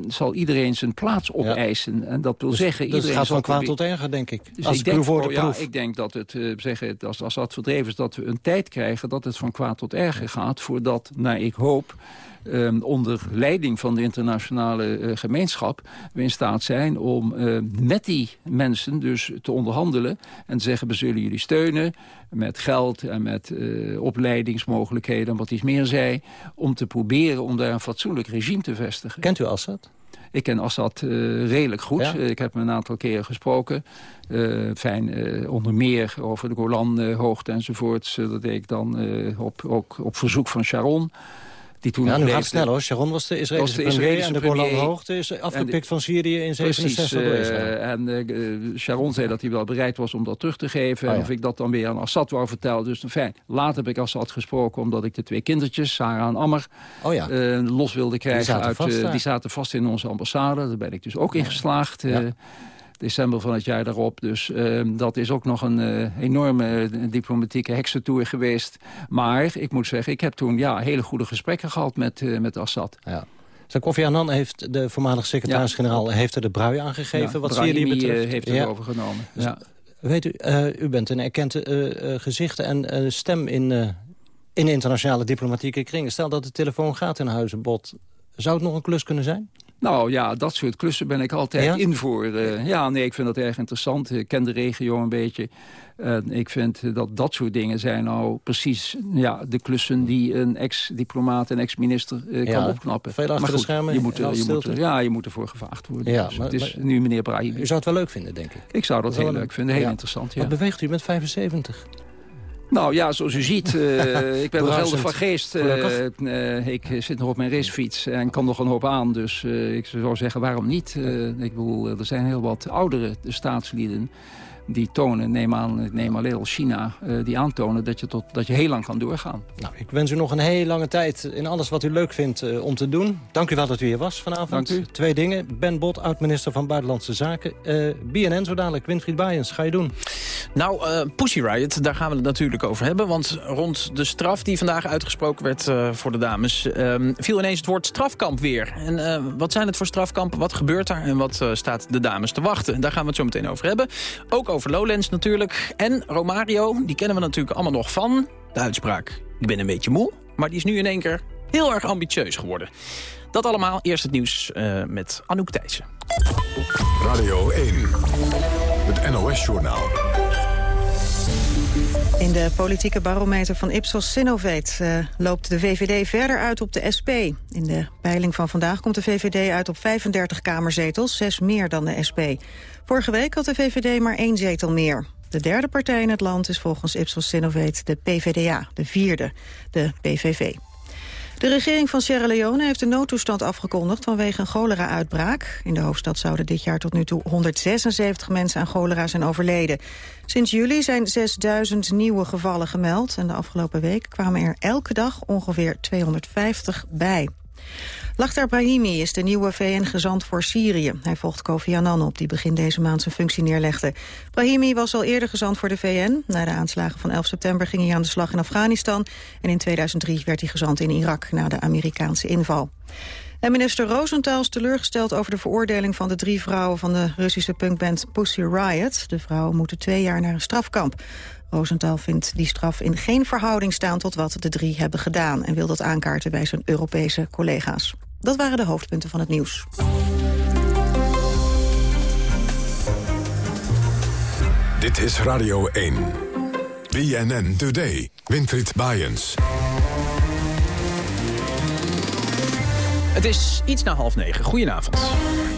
Speaker 16: zal iedereen zijn plaats opeisen. Ja. En dat wil
Speaker 15: dus,
Speaker 16: zeggen...
Speaker 15: Dus
Speaker 16: iedereen
Speaker 15: het gaat van kwaad tot erger, denk ik.
Speaker 16: Dus
Speaker 15: als
Speaker 16: ik, denk,
Speaker 15: voor de
Speaker 16: oh, ja, ik denk dat het, zeggen, als Assad verdreven is, dat we een tijd krijgen dat het van kwaad tot erger gaat, voordat, naar ik hoop... Um, onder leiding van de internationale uh, gemeenschap... we in staat zijn om uh, met die mensen dus te onderhandelen... en te zeggen, we zullen jullie steunen met geld en met uh, opleidingsmogelijkheden... en wat iets meer zei, om te proberen om daar een fatsoenlijk regime te vestigen.
Speaker 15: Kent u Assad?
Speaker 16: Ik ken Assad uh, redelijk goed.
Speaker 15: Ja?
Speaker 16: ik heb hem een aantal keren gesproken. Uh, fijn, uh, onder meer over de Golanhoogte enzovoort. Dat deed ik dan op, ook op verzoek van Sharon... Die toen
Speaker 15: ja, nu gaat snel hoor. Sharon was de Israëlische,
Speaker 16: was de Israëlische
Speaker 15: premier en de Golanhoogte is afgepikt de, van Syrië in 67
Speaker 16: precies, uh, En uh, Sharon zei dat hij wel bereid was om dat terug te geven. Oh, ja. Of ik dat dan weer aan Assad wou vertellen. Dus fijn, later heb ik Assad gesproken omdat ik de twee kindertjes, Sarah en Ammer,
Speaker 15: oh, ja.
Speaker 16: uh, los wilde krijgen.
Speaker 15: Die zaten,
Speaker 16: uit,
Speaker 15: vast,
Speaker 16: die zaten vast in onze ambassade. Daar ben ik dus ook in geslaagd. December van het jaar daarop. Dus uh, dat is ook nog een uh, enorme diplomatieke heksentour geweest. Maar ik moet zeggen, ik heb toen ja, hele goede gesprekken gehad met, uh, met Assad.
Speaker 15: Ja. Zo, Kofi Annan heeft, de voormalig secretaris-generaal, ja. heeft er de brui aangegeven.
Speaker 16: Ja,
Speaker 15: wat Syrië betreft.
Speaker 16: heeft het ja. overgenomen.
Speaker 15: Dus. Weet u, u bent een erkende gezicht en stem in, in internationale diplomatieke kringen. Stel dat de telefoon gaat in Huizenbot. Zou het nog een klus kunnen zijn?
Speaker 16: Nou ja, dat soort klussen ben ik altijd
Speaker 15: ja?
Speaker 16: in voor. Uh, ja, nee, ik vind dat erg interessant. Ik ken de regio een beetje. Uh, ik vind dat dat soort dingen zijn nou precies ja, de klussen... die een ex-diplomaat en ex-minister uh,
Speaker 15: ja,
Speaker 16: kan opknappen.
Speaker 15: Veel achter
Speaker 16: maar goed,
Speaker 15: de schermen
Speaker 16: je moet, je moet, ja, je moet ervoor gevaagd worden.
Speaker 15: Ja,
Speaker 16: dus
Speaker 15: maar,
Speaker 16: het is
Speaker 15: maar,
Speaker 16: nu meneer Brahimi.
Speaker 15: U zou het wel leuk vinden, denk ik.
Speaker 16: Ik zou dat, dat heel leuk vinden, heel interessant. Ja.
Speaker 15: Wat beweegt u met 75?
Speaker 16: Nou ja, zoals u ziet, uh, ik ben nog helder van geest.
Speaker 15: Uh,
Speaker 16: ik zit nog op mijn racefiets en kan nog een hoop aan. Dus ik zou zeggen, waarom niet? ik bedoel, er zijn heel wat oudere staatslieden die tonen, neem, aan, neem alleen al China, uh, die aantonen dat je, tot, dat je heel lang kan doorgaan.
Speaker 15: Nou, ik wens u nog een hele lange tijd in alles wat u leuk vindt uh, om te doen. Dank u wel dat u hier was vanavond.
Speaker 16: Dank u.
Speaker 15: Twee dingen. Ben Bot, oud-minister van Buitenlandse Zaken. Uh, BNN zo dadelijk. Winfried Baaiens, ga je doen?
Speaker 22: Nou, Pussy Riot, daar gaan we het natuurlijk over hebben. Want rond de straf die vandaag uitgesproken werd voor de dames... Ehm, viel ineens het woord strafkamp weer. En wat zijn het voor strafkampen? Wat gebeurt daar? En wat staat de dames te wachten? Daar gaan we het zo meteen over hebben. Ook over Lowlands natuurlijk. En Romario, die kennen we natuurlijk allemaal nog van de uitspraak. Ik ben een beetje moe, maar die is nu in één keer heel erg ambitieus geworden. Dat allemaal, eerst het nieuws uh, met Anouk Thijssen.
Speaker 9: Radio 1, het NOS-journaal.
Speaker 1: In de politieke barometer van Ipsos Sinoveet uh, loopt de VVD verder uit op de SP. In de peiling van vandaag komt de VVD uit op 35 kamerzetels, zes meer dan de SP. Vorige week had de VVD maar één zetel meer. De derde partij in het land is volgens Ipsos Sinoveet de PVDA, de vierde, de PVV. De regering van Sierra Leone heeft een noodtoestand afgekondigd vanwege een cholera-uitbraak. In de hoofdstad zouden dit jaar tot nu toe 176 mensen aan cholera zijn overleden. Sinds juli zijn 6000 nieuwe gevallen gemeld en de afgelopen week kwamen er elke dag ongeveer 250 bij. Lachtar Brahimi is de nieuwe VN-gezant voor Syrië. Hij volgt Kofi Annan op, die begin deze maand zijn functie neerlegde. Brahimi was al eerder gezant voor de VN. Na de aanslagen van 11 september ging hij aan de slag in Afghanistan. En in 2003 werd hij gezant in Irak na de Amerikaanse inval. En minister Rosenthal is teleurgesteld over de veroordeling van de drie vrouwen van de Russische punkband Pussy Riot. De vrouwen moeten twee jaar naar een strafkamp. Rosenthal vindt die straf in geen verhouding staan tot wat de drie hebben gedaan... en wil dat aankaarten bij zijn Europese collega's. Dat waren de hoofdpunten van het nieuws.
Speaker 9: Dit is Radio 1. BNN Today. Winfried Bajens.
Speaker 22: Het is iets na half negen. Goedenavond.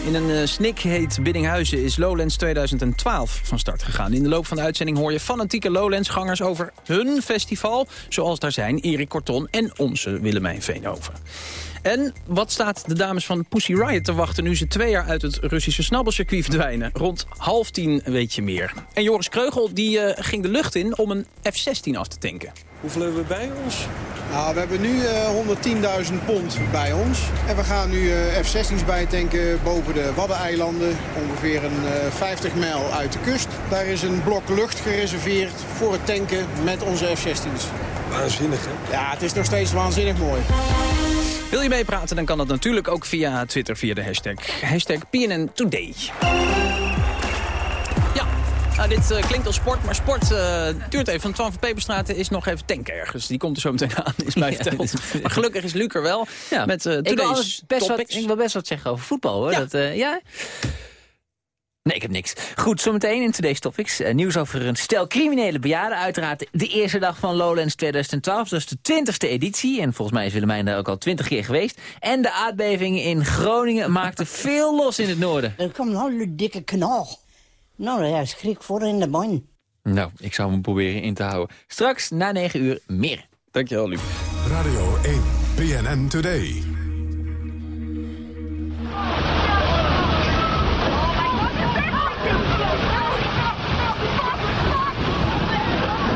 Speaker 22: In een uh, snik heet Biddinghuizen is Lowlands 2012 van start gegaan. In de loop van de uitzending hoor je fanatieke Lowlands-gangers over hun festival... zoals daar zijn Erik Korton en onze Willemijn Veenhoven. En wat staat de dames van Pussy Riot te wachten... nu ze twee jaar uit het Russische snabbelcircuit verdwijnen? Rond half tien weet je meer. En Joris Kreugel die, uh, ging de lucht in om een F-16 af te tanken.
Speaker 23: Hoeveel hebben we bij ons?
Speaker 24: Nou, we hebben nu uh, 110.000 pond bij ons. En we gaan nu uh, F-16's bijtanken boven de Waddeneilanden. Ongeveer een uh, 50 mijl uit de kust. Daar is een blok lucht gereserveerd voor het tanken met onze F-16's.
Speaker 23: Waanzinnig, hè?
Speaker 24: Ja, het is nog steeds waanzinnig mooi.
Speaker 22: Wil je meepraten, dan kan dat natuurlijk ook via Twitter, via de hashtag, hashtag PNN Today. Ja, nou, dit uh, klinkt als sport, maar sport uh, duurt even. Van Twan van Peperstraat is nog even tanken ergens. Die komt er zo meteen aan, is mij verteld. Maar gelukkig is Luc er wel. Ja. Met uh,
Speaker 25: ik, wil best wat, ik wil best wat zeggen over voetbal, hoor.
Speaker 22: Ja.
Speaker 25: Dat, ja? Nee, ik heb niks. Goed, zometeen in Today's Topics. Uh, nieuws over een stel criminele bejaarden. Uiteraard de eerste dag van Lowlands 2012. Dat is de twintigste editie. En volgens mij is Willemijn daar ook al twintig keer geweest. En de aardbeving in Groningen maakte veel los in het noorden.
Speaker 26: Er komt een hele dikke knal. Nou, daar is schrik voor in de man.
Speaker 25: Nou, ik zou hem proberen in te houden. Straks na 9 uur meer.
Speaker 22: Dankjewel, Luc.
Speaker 9: Radio 1, BNN Today.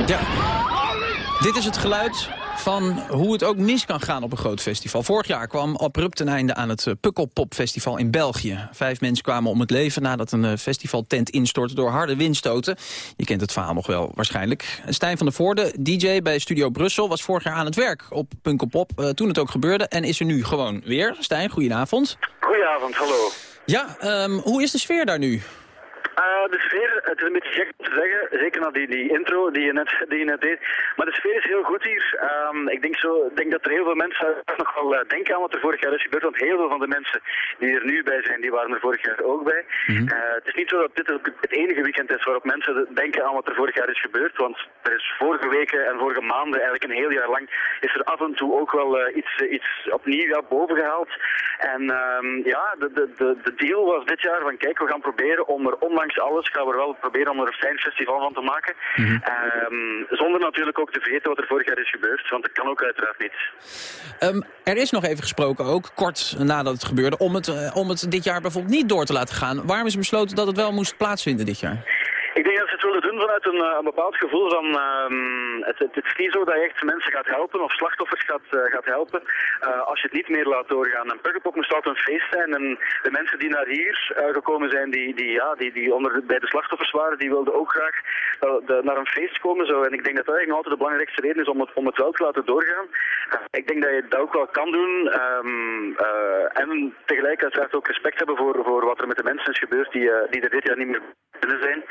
Speaker 22: Ja. Dit is het geluid van hoe het ook mis kan gaan op een groot festival. Vorig jaar kwam abrupt een einde aan het Pukkelpop Festival in België. Vijf mensen kwamen om het leven nadat een festivaltent instortte door harde windstoten. Je kent het verhaal nog wel waarschijnlijk. Stijn van der Voorde, DJ bij Studio Brussel, was vorig jaar aan het werk op Pukkelpop uh, toen het ook gebeurde. En is er nu gewoon weer. Stijn, goedenavond.
Speaker 27: Goedenavond, hallo.
Speaker 22: Ja, um, hoe is de sfeer daar nu?
Speaker 27: Uh, de sfeer, het is een beetje gek om te zeggen, zeker na die, die intro die je, net, die je net deed. Maar de sfeer is heel goed hier. Um, ik denk, zo, denk dat er heel veel mensen nog wel uh, denken aan wat er vorig jaar is gebeurd. Want heel veel van de mensen die er nu bij zijn, die waren er vorig jaar ook bij. Mm -hmm. uh, het is niet zo dat dit het enige weekend is waarop mensen denken aan wat er vorig jaar is gebeurd. Want er is vorige weken en vorige maanden, eigenlijk een heel jaar lang, is er af en toe ook wel iets, iets opnieuw ja, boven gehaald. En um, ja, de, de, de, de deal was dit jaar van kijk, we gaan proberen om er ondanks ondanks alles gaan we wel proberen om er een fijn festival van te maken. Ehm, zonder natuurlijk ook te vergeten wat er vorig jaar is gebeurd, want dat kan ook uiteraard niet.
Speaker 22: Ehm, er is nog even gesproken, ook kort nadat het gebeurde, om het, eh, om het dit jaar bijvoorbeeld niet door te laten gaan. Waarom is besloten dat het wel moest plaatsvinden dit jaar?
Speaker 27: Willen doen vanuit een, eh, een bepaald gevoel van... ehm, het, het, is niet zo dat je echt mensen gaat helpen of slachtoffers gaat, eh, gaat helpen uh, als je het niet meer laat doorgaan. En Pukkelpop moest altijd een feest zijn en de mensen die naar hier gekomen zijn, die, die, ja, die, die onder, bij de slachtoffers waren, die wilden ook graag naar een feest komen. Zo. En ik denk dat dat eigenlijk altijd de belangrijkste reden is om het, om het wel te laten doorgaan. ik denk dat je dat ook wel kan doen. Um, en tegelijk uiteraard ook respect hebben voor, voor wat er met de mensen is gebeurd die, die er dit jaar niet meer zijn.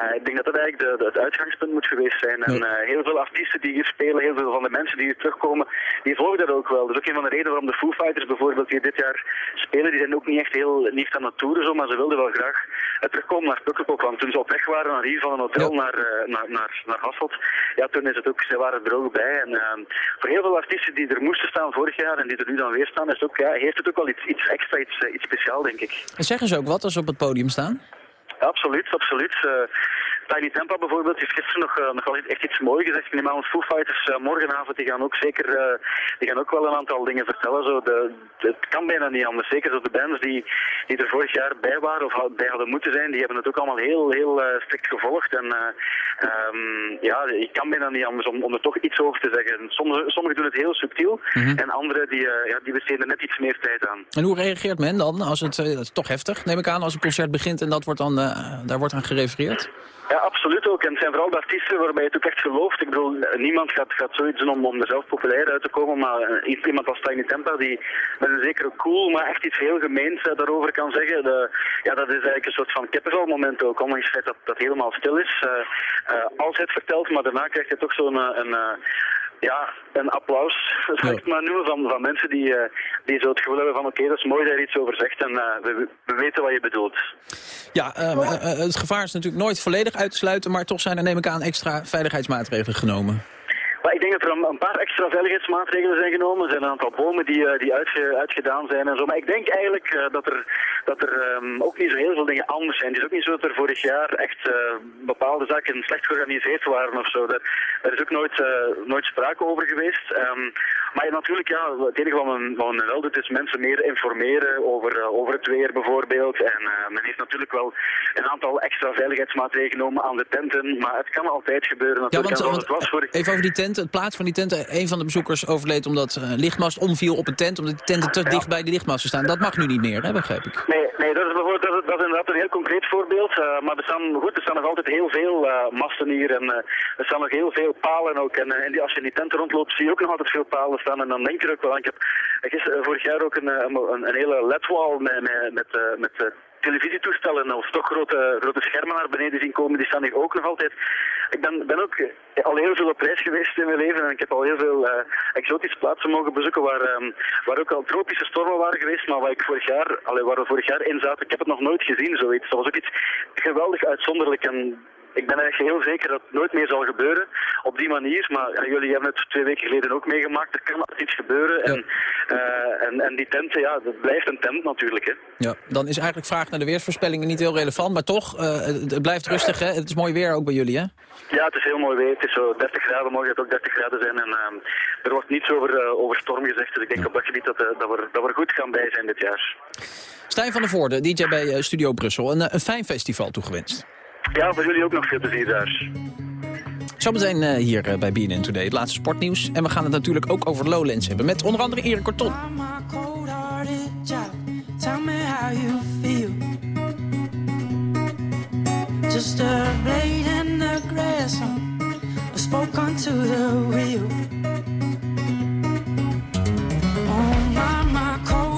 Speaker 27: Uh, ik denk dat dat eigenlijk de, het uitgangspunt moet geweest zijn. En uh, heel veel artiesten die hier spelen, heel veel van de mensen die hier terugkomen, die volgen dat ook wel. Dat is ook een van de redenen waarom de Foo Fighters bijvoorbeeld hier dit jaar spelen. Die zijn ook niet echt heel niet aan het toeren, zo, maar ze wilden wel graag terugkomen naar Pukkelpop. Want toen ze op weg waren naar hier van een hotel ja. naar, naar, naar, naar Hasselt, ja, toen is het ook, ze waren er ook bij. En voor heel veel artiesten die er moesten staan vorig jaar en die er nu dan weer staan, is het ook, ja, heeft het ook wel iets, iets extra, iets, iets speciaal, denk ik.
Speaker 22: En zeggen ze ook wat als ze op het podium staan?
Speaker 27: Absoluut, absoluut. Tiny Tempa bijvoorbeeld heeft gisteren nog, uh, nog wel echt iets moois gezegd. Ik neem aan, Foo Fighters uh, morgenavond die gaan ook zeker uh, die gaan ook wel een aantal dingen vertellen. Zo de, het kan bijna niet anders. Zeker zo de bands die, die er vorig jaar bij waren of bij hadden moeten zijn, die hebben het ook allemaal heel, heel strikt gevolgd. En um, ja, ik kan bijna niet anders om, om er toch iets over te zeggen. Sommigen, sommigen doen het heel subtiel mm -hmm. en anderen die, ja, die besteden net iets meer tijd aan.
Speaker 22: En hoe reageert men dan? Als het, het is toch heftig, neem ik aan, als een concert begint en dat wordt dan, daar wordt aan gerefereerd?
Speaker 27: Ja, absoluut ook. En het zijn vooral de artiesten waarbij je het ook echt gelooft. Ik bedoel, niemand gaat, gaat zoiets doen om, om er zelf populair uit te komen, maar iemand als Tiny Tempa die met een zekere cool, maar echt iets heel gemeens daarover kan zeggen, de, ja, dat is eigenlijk een soort van kippenvelmoment ook, ondanks het feit dat dat helemaal stil is. Uh, uh, als het vertelt, maar daarna krijg je toch zo'n een ja, een applaus, zal ik het maar noemen, van, van mensen die, uh, die zo het gevoel hebben van oké, okay, dat is mooi dat je er iets over zegt en uh, we, we weten wat je bedoelt.
Speaker 22: Ja, uh, het gevaar is natuurlijk nooit volledig uit te sluiten, maar toch zijn er neem ik aan extra veiligheidsmaatregelen genomen.
Speaker 27: Maar ik denk dat er een, een, paar extra veiligheidsmaatregelen zijn genomen. Er zijn een aantal bomen die, uh, die uitge, uitgedaan zijn en zo. Maar ik denk eigenlijk uh, dat er, dat er um, ook niet zo heel veel dingen anders zijn. Het is ook niet zo dat er vorig jaar echt uh, bepaalde zaken slecht georganiseerd waren of zo. Daar, daar is ook nooit, nooit sprake over geweest. Um, maar natuurlijk, ja, het enige wat men, wat men wel doet is mensen meer informeren over, over het weer bijvoorbeeld. En men heeft natuurlijk wel een aantal extra veiligheidsmaatregelen genomen aan de tenten. Maar het kan altijd gebeuren natuurlijk.
Speaker 22: Ja, want, want, het was vorig... Even over die tent het plaats van die tent. Een van de bezoekers overleed omdat een lichtmast omviel op een tent. Omdat die tenten te dicht bij de lichtmasten staan. Dat mag nu niet meer, hè, begrijp ik.
Speaker 27: Nee, nee dat, is bijvoorbeeld, dat, is, dat is inderdaad een heel concreet voorbeeld. Uh, maar er staan, goed, er staan nog altijd heel veel uh, masten hier. En uh, er staan nog heel veel palen ook. En, en die, als je in die tent rondloopt, zie je ook nog altijd veel palen staan. En dan denk je er ook wel. Ik heb gisteren, vorig jaar ook een, een, een hele ledwall met, met, met, met televisietoestellen of toch grote, grote schermen naar beneden zien komen, die staan hier ook nog altijd. Ik ben, ben ook al heel veel op reis geweest in mijn leven en ik heb al heel veel uh, exotische plaatsen mogen bezoeken waar, um, waar ook al tropische stormen waren geweest, maar waar, ik vorig jaar, allee, waar we vorig jaar in zaten, ik heb het nog nooit gezien, zoiets. Dat was ook iets geweldig uitzonderlijk en ik ben eigenlijk heel zeker dat het nooit meer zal gebeuren op die manier. Maar ja, jullie hebben het twee weken geleden ook meegemaakt. Er kan altijd iets gebeuren. Ja. En, uh, en, en die tenten, ja, dat blijft een tent natuurlijk. Hè.
Speaker 22: Ja, dan is eigenlijk vraag naar de weersvoorspellingen niet heel relevant. Maar toch, uh, het blijft rustig. Hè? Het is mooi weer ook bij jullie, hè?
Speaker 27: Ja, het is heel mooi weer. Het is zo 30 graden. Morgen het ook 30 graden zijn. En uh, er wordt niets over, uh, over storm gezegd. Dus ik denk ja. op dat gebied dat, dat, we, dat we er goed gaan bij zijn dit jaar.
Speaker 22: Stijn van der Voorde, DJ bij Studio Brussel. Een, een fijn festival toegewenst.
Speaker 27: Ja, voor jullie ook nog veel plezier daar.
Speaker 22: Zometeen uh, hier uh, bij BNN Today, het laatste sportnieuws. En we gaan het natuurlijk ook over Lowlands hebben. Met onder andere Erik Korton. Just a blade in the grass I spoke onto the wheel Oh my, my cold-hearted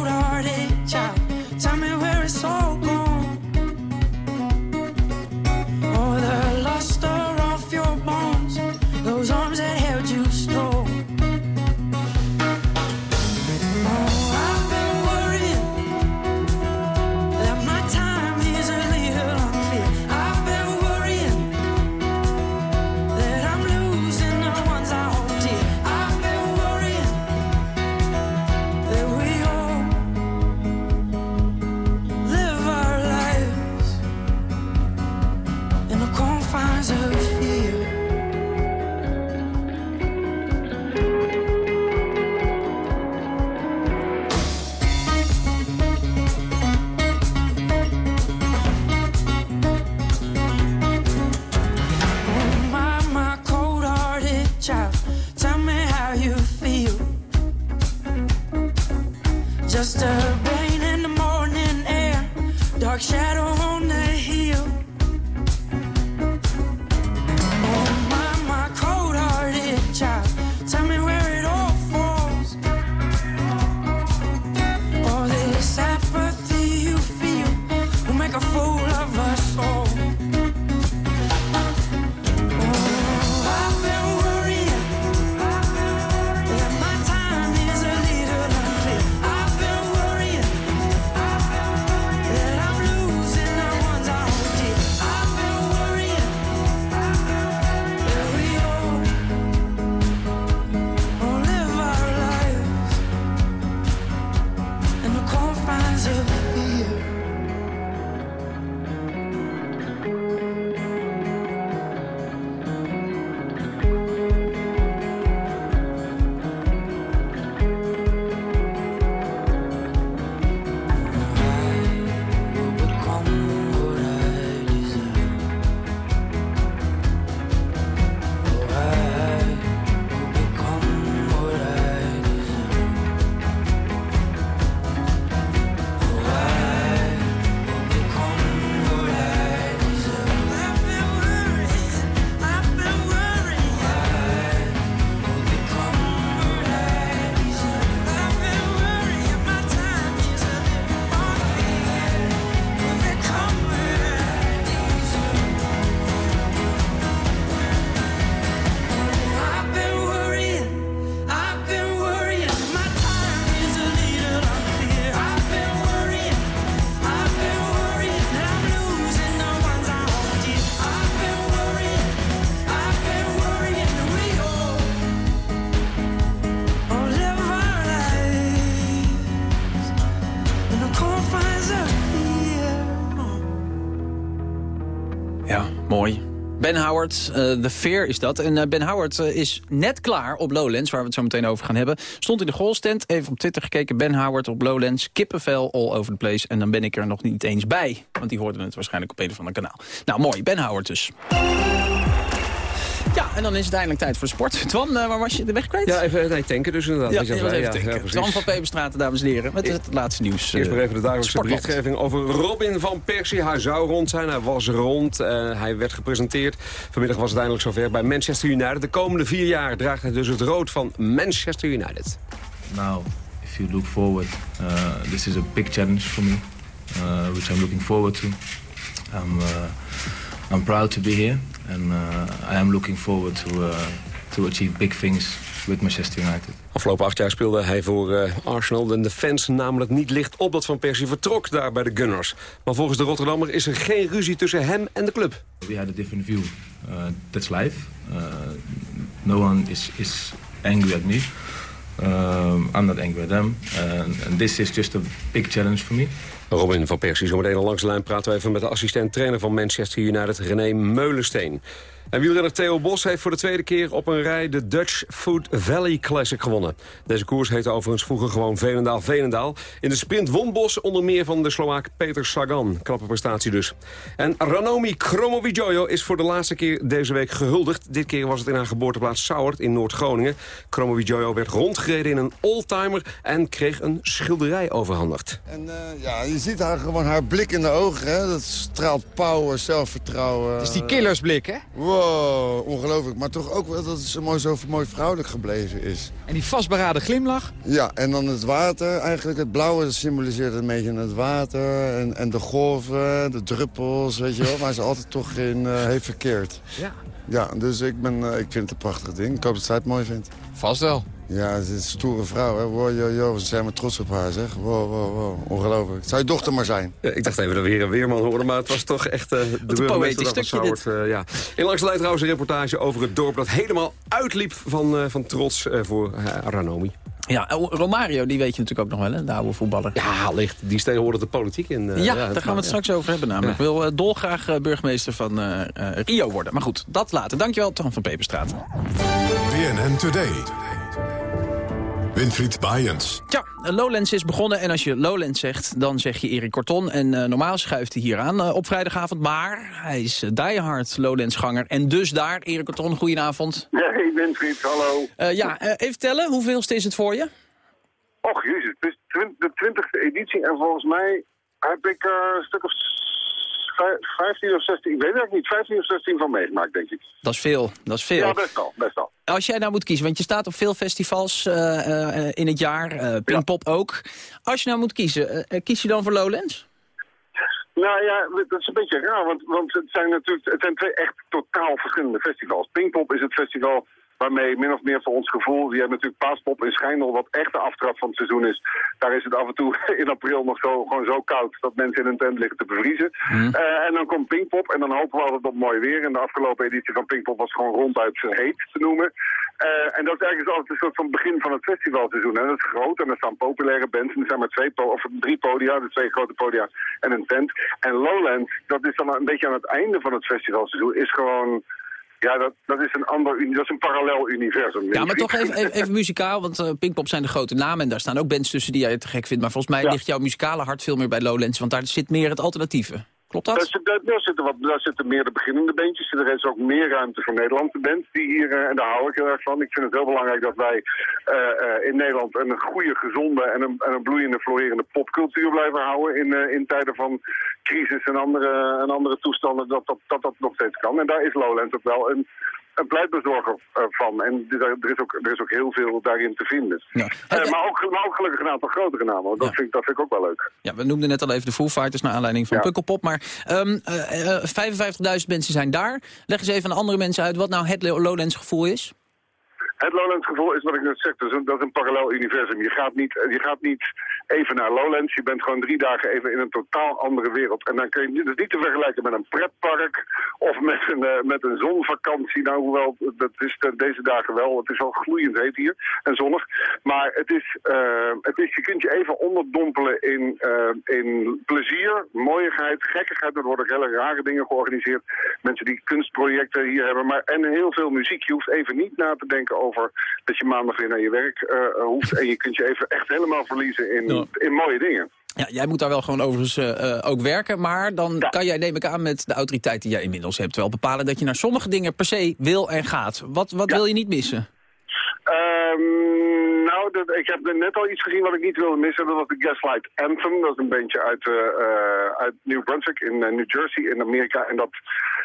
Speaker 22: Eh The Fear is dat. En eh, Ben Howard eh, is net klaar op Lowlands, waar we het zo meteen over gaan hebben. Stond in de goalstand, even op Twitter gekeken. Ben Howard op Lowlands, kippenvel all over the place. En dan ben ik er nog niet eens bij, want die hoorden het waarschijnlijk op een of ander kanaal. Nou, mooi. Ben Howard dus. Ja, en dan is het eindelijk tijd voor sport. Twan, eh, waar was je de weg kwijt?
Speaker 28: Ja, even nee, tanken dus inderdaad.
Speaker 22: Ja, even
Speaker 28: Ja.
Speaker 22: Twan van Peperstraten, dames en heren, met het laatste nieuws.
Speaker 28: Eerst
Speaker 22: eh,
Speaker 28: maar even de dagelijkse
Speaker 22: sportland.
Speaker 28: berichtgeving over Robin van Persie. Hij zou rond zijn, hij was rond. eh, hij werd gepresenteerd. Vanmiddag was het eindelijk zover bij Manchester United. De komende vier jaar draagt hij dus het rood van Manchester United.
Speaker 29: Now, if you look forward, uh, this is a big challenge for me, uh, which I'm looking forward to. I'm, uh, I'm proud to be here, and uh, I am looking forward to, uh, to achieve big things with Manchester United.
Speaker 28: Afgelopen acht jaar speelde hij voor eh, Arsenal. En de fans namen het niet licht op dat Van Persie vertrok daar bij de Gunners. Maar volgens de Rotterdammer is er geen ruzie tussen hem en de club.
Speaker 29: We had a different view. Uh, that's life. Uh, no one is, is angry at me. Um, I'm not angry at them. And this is just a big challenge for me.
Speaker 28: Robin van Persie, zometeen al langs de lijn praten we even met de assistent-trainer van Manchester United, René Meulensteen. En wielrenner Theo Bos heeft voor de tweede keer op een rij de Dutch Food Valley Classic gewonnen. Deze koers heette overigens vroeger gewoon Veenendaal-Veenendaal. In de sprint won Bos onder meer van de Slovaak Peter Sagan. Knappe prestatie dus. En Ranomi Kromowidjojo is voor de laatste keer deze week gehuldigd. Dit keer was het in haar geboorteplaats Sauert in Noord-Groningen. Kromowidjojo werd rondgereden in een oldtimer en kreeg een schilderij overhandigd.
Speaker 30: En eh, ja, je ziet haar gewoon haar blik in de ogen. Hè? Dat straalt power, zelfvertrouwen.
Speaker 31: Het is die killersblik, hè?
Speaker 30: Wow, ongelooflijk. Maar toch ook wel dat het zo mooi, zo mooi vrouwelijk gebleven is.
Speaker 31: En die vastberaden glimlach?
Speaker 30: Ja, en dan het water. Eigenlijk het blauwe symboliseert een beetje het water. En, en de golven, de druppels, weet je wel. Waar ze altijd toch in eh, heeft verkeerd.
Speaker 31: Ja.
Speaker 30: Ja, dus ik, ben, eh, ik vind het een prachtig ding. Ik hoop dat zij het mooi vindt.
Speaker 31: Vast wel.
Speaker 30: Ja, ze is een stoere vrouw, hè. Wow, yo, yo. Ze zijn maar trots op haar, zeg. Wow, wow, wow. Ongelooflijk. Zou je dochter maar zijn.
Speaker 28: Ja, ik dacht even dat we weer een weerman hoorden, maar het was toch echt uh, de burgemeester
Speaker 22: poëtisch
Speaker 28: van
Speaker 22: stukje
Speaker 28: Sauwerd. Uh, ja. In langs de lijn trouwens een reportage over het dorp dat helemaal uitliep van, uh, van trots voor Ranomi.
Speaker 22: Ja, Romario, die weet je natuurlijk ook nog wel, hè? de oude voetballer.
Speaker 28: Ja, ligt. Die is tegenwoordig de politiek in.
Speaker 22: ja, ja, daar gaan we het straks over hebben namelijk. Ik wil dolgraag burgemeester van Rio worden. Maar goed, dat later. Dankjewel, Tom van Peperstraat.
Speaker 9: BNN Today. Winfried Baaiens.
Speaker 22: Tja, Lowlands is begonnen en als je Lowlands zegt, dan zeg je Erik Korton. En eh, normaal schuift hij hier aan eh, op vrijdagavond, maar hij is uh, diehard Lowlands-ganger. En dus daar, Erik Korton, goedenavond.
Speaker 32: Hey Winfried, hallo.
Speaker 22: Uh, ja, even tellen, hoeveelste is het voor je?
Speaker 32: Och jezus, het is de twintigste editie en volgens mij heb ik een stuk of 15 of 16, ik weet het niet, 15 of 16 van meegemaakt, denk ik.
Speaker 22: Dat is veel, dat is veel.
Speaker 32: Ja, best wel, best wel.
Speaker 22: Als jij nou moet kiezen, want je staat op veel festivals uh, uh, in het jaar, uh, Pinkpop ook. Als je nou moet kiezen, kies je dan voor Lowlands?
Speaker 32: Nou ja, dat is een beetje raar, want, want het zijn natuurlijk het zijn twee echt totaal verschillende festivals. Pinkpop is het festival waarmee min of meer voor ons gevoel, die hebben natuurlijk Paaspop in Schijndel, wat echt de aftrap van het seizoen is. Daar is het af en toe in april nog zo, gewoon zo koud dat mensen in hun tent liggen te bevriezen. Mm. Uh, en dan komt Pinkpop en dan hopen we altijd op mooi weer. En de afgelopen editie van Pinkpop was gewoon ronduit heet te noemen. Uh, en dat is eigenlijk altijd een soort van begin van het festivalseizoen. En dat is groot en er staan populaire bands. En er zijn maar twee of drie podia, dus twee grote podia en een tent. En Lowlands, dat is dan een beetje aan het einde van het festivalseizoen, is gewoon... Ja, dat, dat is een ander, dat is een parallel universum.
Speaker 22: Ja, maar toch even, even, even muzikaal, want uh, Pinkpop zijn de grote namen... en daar staan ook bands tussen die jij te gek vindt. Maar volgens mij ja. ligt jouw muzikale hart veel meer bij Lowlands... want daar zit meer het alternatieve. Dat?
Speaker 32: Daar, zit, daar, zitten wat, daar zitten meer de beginnende bandjes. Er is ook meer ruimte voor Nederlandse bands die hier, uh, en daar hou ik heel erg van. Ik vind het heel belangrijk dat wij uh, in Nederland een goede, gezonde en een, en een bloeiende, florerende popcultuur blijven houden. In, in tijden van crisis en andere, en andere toestanden, dat dat, dat dat nog steeds kan. En daar is Lowlands ook wel een, een pleitbezorger uh, van. En er is, ook, er is ook heel veel daarin te vinden. Ja. Uh, maar, ook, maar ook gelukkig een aantal grotere namen. Want dat, ja. vind, dat vind ik ook wel leuk.
Speaker 22: Ja, we noemden net al even de Foo Fighters naar aanleiding van ja. Pukkelpop. Maar um, uh, 55.000 mensen zijn daar. Leg eens even aan andere mensen uit wat nou het Lowlands gevoel is.
Speaker 32: Het Lowlands gevoel is wat ik net zeg, dat is een, parallel universum. Je gaat, niet, je gaat niet even naar Lowlands, je bent gewoon drie dagen even in een totaal andere wereld. En dan kun je het niet te vergelijken met een pretpark of met een, uh, met een zonvakantie. Nou, hoewel, dat is de, deze dagen wel, het is al gloeiend heet hier en zonnig. Maar het is, uh, het is je kunt je even onderdompelen in, uh, in plezier, mooiigheid, gekkigheid. Er worden hele rare dingen georganiseerd. Mensen die kunstprojecten hier hebben, maar en heel veel muziek. Je hoeft even niet na te denken dat je maandag weer naar je werk uh, hoeft. En je kunt je even echt helemaal verliezen in, ja. in mooie dingen.
Speaker 22: Ja, jij moet daar wel gewoon overigens uh, ook werken. Maar dan ja. kan jij, neem ik aan, met de autoriteit die jij inmiddels hebt... wel bepalen dat je naar sommige dingen per se wil en gaat. Wat, wat ja. wil je niet missen?
Speaker 32: Um, nou, dat, ik heb net al iets gezien wat ik niet wilde missen. Dat was de Gaslight Anthem. Dat is een bandje uit, uh, uit New Brunswick in uh, New Jersey in Amerika. En dat,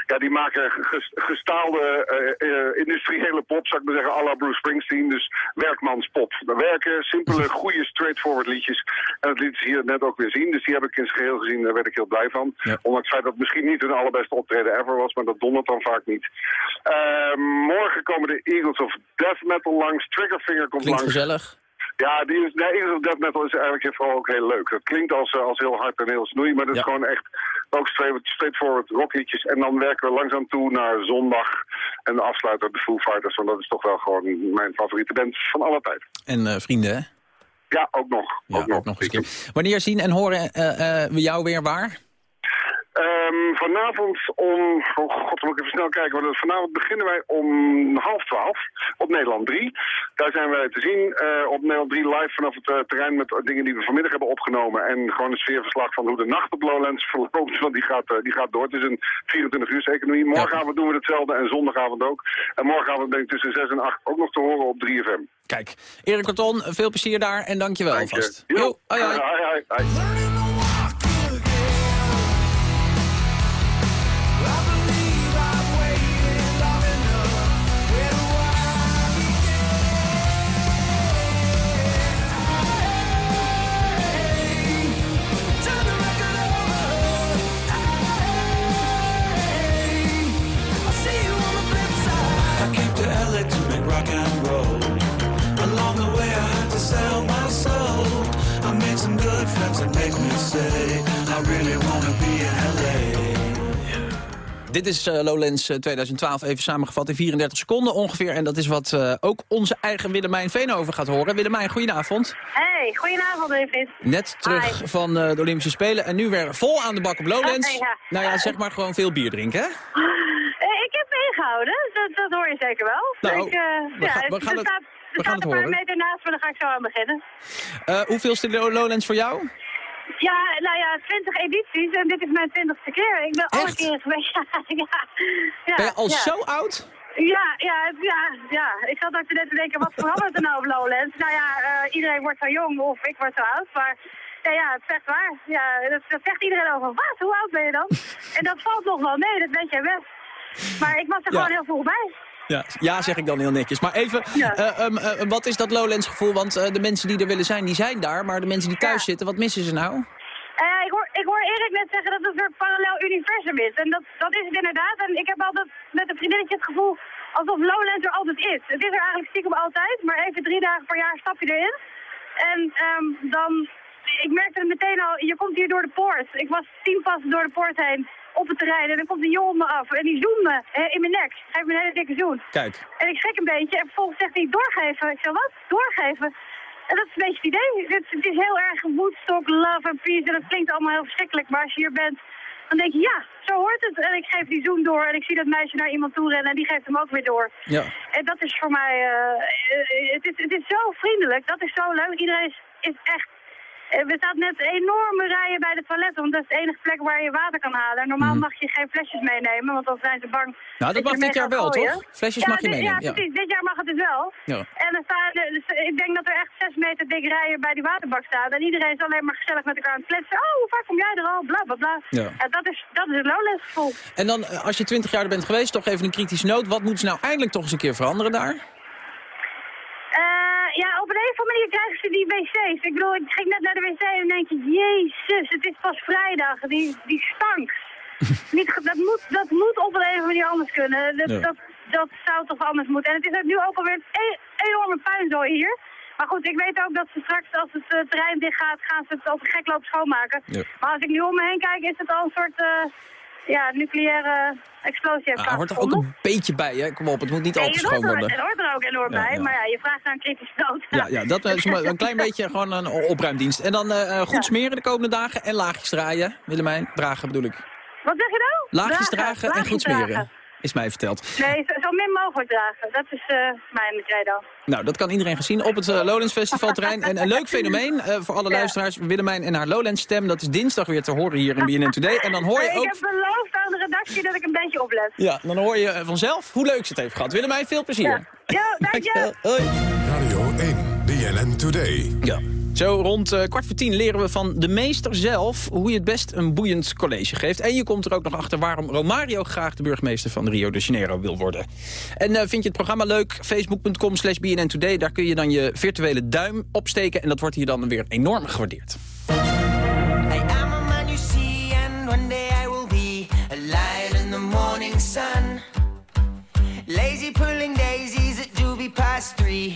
Speaker 32: ja, die maken gestaalde industriële pop, zou ik maar zeggen, à la Bruce Springsteen. Dus werkmanspop. We werken simpele, goede, straightforward liedjes. En dat liet ze hier net ook weer zien. Dus die heb ik in zijn geheel gezien. Daar werd ik heel blij van. Ja. Ondanks het feit dat het misschien niet hun allerbeste optreden ever was. Maar dat dondert dan vaak niet. Morgen komen de Eagles of Death Metal langs. Triggerfinger komt
Speaker 22: Klinkt
Speaker 32: langs.
Speaker 22: gezellig.
Speaker 32: Ja, die is, nee, Death Metal is eigenlijk vooral ook heel leuk. Dat klinkt als, als heel hard en heel snoei, maar dat ja. is gewoon echt ook straightforward rockliedjes. En dan werken we langzaam toe naar zondag en de afsluiter de Foo Fighters. Want dat is toch wel gewoon mijn favoriete band van alle tijd.
Speaker 22: En uh, vrienden, hè?
Speaker 32: Ja, ook nog.
Speaker 22: Ja,
Speaker 32: ook nog.
Speaker 22: Ook nog eens keer. Wanneer zien en horen uh, uh, we jou weer waar?
Speaker 32: Um, vanavond om, oh god, moet ik even snel kijken, want vanavond beginnen wij om half twaalf op Nederland 3. Daar zijn wij te zien uh, op Nederland 3 live vanaf het uh, terrein met dingen die we vanmiddag hebben opgenomen. En gewoon een sfeerverslag van hoe de nacht op Lowlands verloopt, want die gaat, uh, die gaat door. Het is een 24 uur economie. Morgenavond doen we hetzelfde en zondagavond ook. En morgenavond ben ik tussen 6 en 8 ook nog te horen op 3FM.
Speaker 22: Kijk, Erik Karton, veel plezier daar en dankjewel
Speaker 32: Dank
Speaker 22: alvast.
Speaker 32: Je.
Speaker 22: Yo, hoi, hoi.
Speaker 32: Hoi, hoi, hoi.
Speaker 33: Really wanna be in LA.
Speaker 22: Dit is uh, Lowlands uh, 2012 even samengevat in 34 seconden ongeveer. En dat is wat uh, ook onze eigen Willemijn Veenhoven gaat horen. Willemijn, goedenavond.
Speaker 34: Hey, goedenavond David.
Speaker 22: Net terug
Speaker 34: Hi.
Speaker 22: van de Olympische Spelen en nu weer vol aan de bak op Lowlands.
Speaker 34: Ja.
Speaker 22: Nou ja, zeg maar gewoon veel bier drinken, hè?
Speaker 34: ik heb me ingehouden, dat, dat hoor je zeker wel.
Speaker 22: Nou,
Speaker 34: ik, uh,
Speaker 22: we
Speaker 34: ja,
Speaker 22: gaan- we
Speaker 34: er,
Speaker 22: gaan het-
Speaker 34: staat,
Speaker 22: We gaan
Speaker 34: staat
Speaker 22: het
Speaker 34: een paar
Speaker 22: horen.
Speaker 34: meter naast me, dan ga ik zo aan beginnen.
Speaker 22: Eh hoeveelste Lo- Lowlands voor jou?
Speaker 34: Ja, nou ja, 20 edities en dit is mijn 20ste keer. Ik ben alle keren geweest. ja, ja,
Speaker 22: Ben je al
Speaker 34: ja.
Speaker 22: zo oud?
Speaker 34: Ja, ja, ja, ja. Ik zat ook net te denken, wat verandert er nou op Lowlands? Nou ja, eh, iedereen wordt zo jong of ik word zo oud, maar... Ja, ja, het is echt waar. Ja, dat, dat zegt iedereen over. Wat? Hoe oud ben je dan? En dat valt nog wel mee, dat weet jij best. Maar ik was er
Speaker 22: Ja.
Speaker 34: gewoon heel vroeg bij.
Speaker 22: Ja, ja, zeg ik dan heel netjes. Maar even, eh, ehm, eh, wat is dat Lowlands gevoel? Want eh, de mensen die er willen zijn, die zijn daar. Maar de mensen die thuis zitten, wat missen ze nou?
Speaker 34: Eh, ik, hoor, ik hoor Erik net zeggen dat het een soort parallel universum is. En dat, dat is het inderdaad. En ik heb altijd met een vriendinnetje het gevoel alsof Lowlands er altijd is. Het is er eigenlijk stiekem altijd, maar even drie dagen per jaar stap je erin. En ehm, dan, ik merkte het meteen al, je komt hier door de poort. Ik was tien passen door de poort heen op het terrein en dan komt een jongen op me af en die zoent me in mijn nek. Geeft me een hele dikke zoen.
Speaker 22: Kijk.
Speaker 34: En ik schrik een beetje en vervolgens zegt hij doorgeven. Ik zeg wat? Doorgeven? En dat is een beetje het idee. Het, het is heel erg Woodstock, love and peace en dat klinkt allemaal heel verschrikkelijk. Maar als je hier bent, dan denk je ja, zo hoort het. En ik geef die zoen door en ik zie dat meisje naar iemand toe rennen en die geeft hem ook weer door.
Speaker 22: Ja.
Speaker 34: En dat is voor mij, eh, eh, het, is, het is zo vriendelijk, dat is zo leuk. Iedereen is, is echt... eh, We staan net enorme rijen bij de toiletten, want dat is de enige plek waar je water kan halen. En normaal mag je geen flesjes meenemen, want dan zijn ze bang.
Speaker 22: Mhm. Nou, dat
Speaker 34: je
Speaker 22: mag dit jaar wel,
Speaker 34: gooien.
Speaker 22: toch? Flesjes
Speaker 34: Ja,
Speaker 22: mag je
Speaker 34: dit-
Speaker 22: meenemen,
Speaker 34: Ja,
Speaker 22: ja.
Speaker 34: precies. Dit jaar mag het dus wel.
Speaker 22: Ja.
Speaker 34: En er staan, dus ik denk dat er echt zes meter dik rijen bij die waterbak staan. En iedereen is alleen maar gezellig met elkaar aan het kletsen. Oh, hoe vaak kom jij er al? Bla, bla, bla.
Speaker 22: Ja.
Speaker 34: En dat is, dat is het Lowlands gevoel.
Speaker 22: En dan, eh, als je 20 jaar er bent geweest, toch even een kritische noot. Wat moeten ze nou eindelijk toch eens een keer veranderen daar?
Speaker 34: Ja, op een of andere manier krijgen ze die wc's. Ik bedoel, ik ging net naar de wc en denk je, jezus, het is pas vrijdag. Die, die stank. Niet, dat, moet, dat moet op een of andere manier anders kunnen. Dat,
Speaker 35: Ja.
Speaker 34: dat, dat zou toch anders moeten. En het is nu ook alweer een e- enorme puinzooi hier. Maar goed, ik weet ook dat ze straks, als het eh, terrein dicht gaat, gaan ze het een gek lopen schoonmaken.
Speaker 22: Ja.
Speaker 34: Maar als ik nu om me heen kijk, is het al een soort eh, ja, nucleaire explosie heeft
Speaker 22: Ah, er hoort er ook een beetje bij, hè? Kom op, het moet niet al te schoon
Speaker 34: er,
Speaker 22: worden.
Speaker 34: het hoort er ook enorm
Speaker 22: Ja,
Speaker 34: bij.
Speaker 22: ja.
Speaker 34: Maar ja, je vraagt naar een kritische nood.
Speaker 22: Ja, ja, dat is maar een klein beetje gewoon een opruimdienst. En dan eh, eh, goed smeren de komende dagen en laagjes draaien. Willemijn, dragen bedoel ik.
Speaker 34: Wat zeg je nou?
Speaker 22: Laagjes dragen, en goed smeren,
Speaker 34: dragen.
Speaker 22: Is mij verteld.
Speaker 34: Nee, zo, zo min mogelijk dragen. Dat is eh, mijn credo.
Speaker 22: Nou, dat kan iedereen gaan zien op het eh, Lowlands Festivalterrein. En een leuk fenomeen eh, voor alle luisteraars. Willemijn en haar Lowlands stem, dat is dinsdag weer te horen hier in BNN Today. En dan hoor je
Speaker 34: Nee,
Speaker 22: ook...
Speaker 34: Ik heb beloofd aan de redactie dat ik een beetje oplet.
Speaker 22: Ja, dan hoor je vanzelf hoe leuk ze het heeft gehad. Willemijn, veel plezier.
Speaker 34: Ja, dank je.
Speaker 22: Hoi.
Speaker 9: Radio 1, BNN Today.
Speaker 22: Ja. Zo rond eh, kwart voor tien leren we van de meester zelf... hoe je het best een boeiend college geeft. En je komt er ook nog achter waarom Romario graag de burgemeester van Rio de Janeiro wil worden. En eh, vind je het programma leuk? Facebook.com slash BNN Today. Daar kun je dan je virtuele duim opsteken. En dat wordt hier dan weer enorm gewaardeerd.
Speaker 33: Lazy pulling daisies at doobie past three,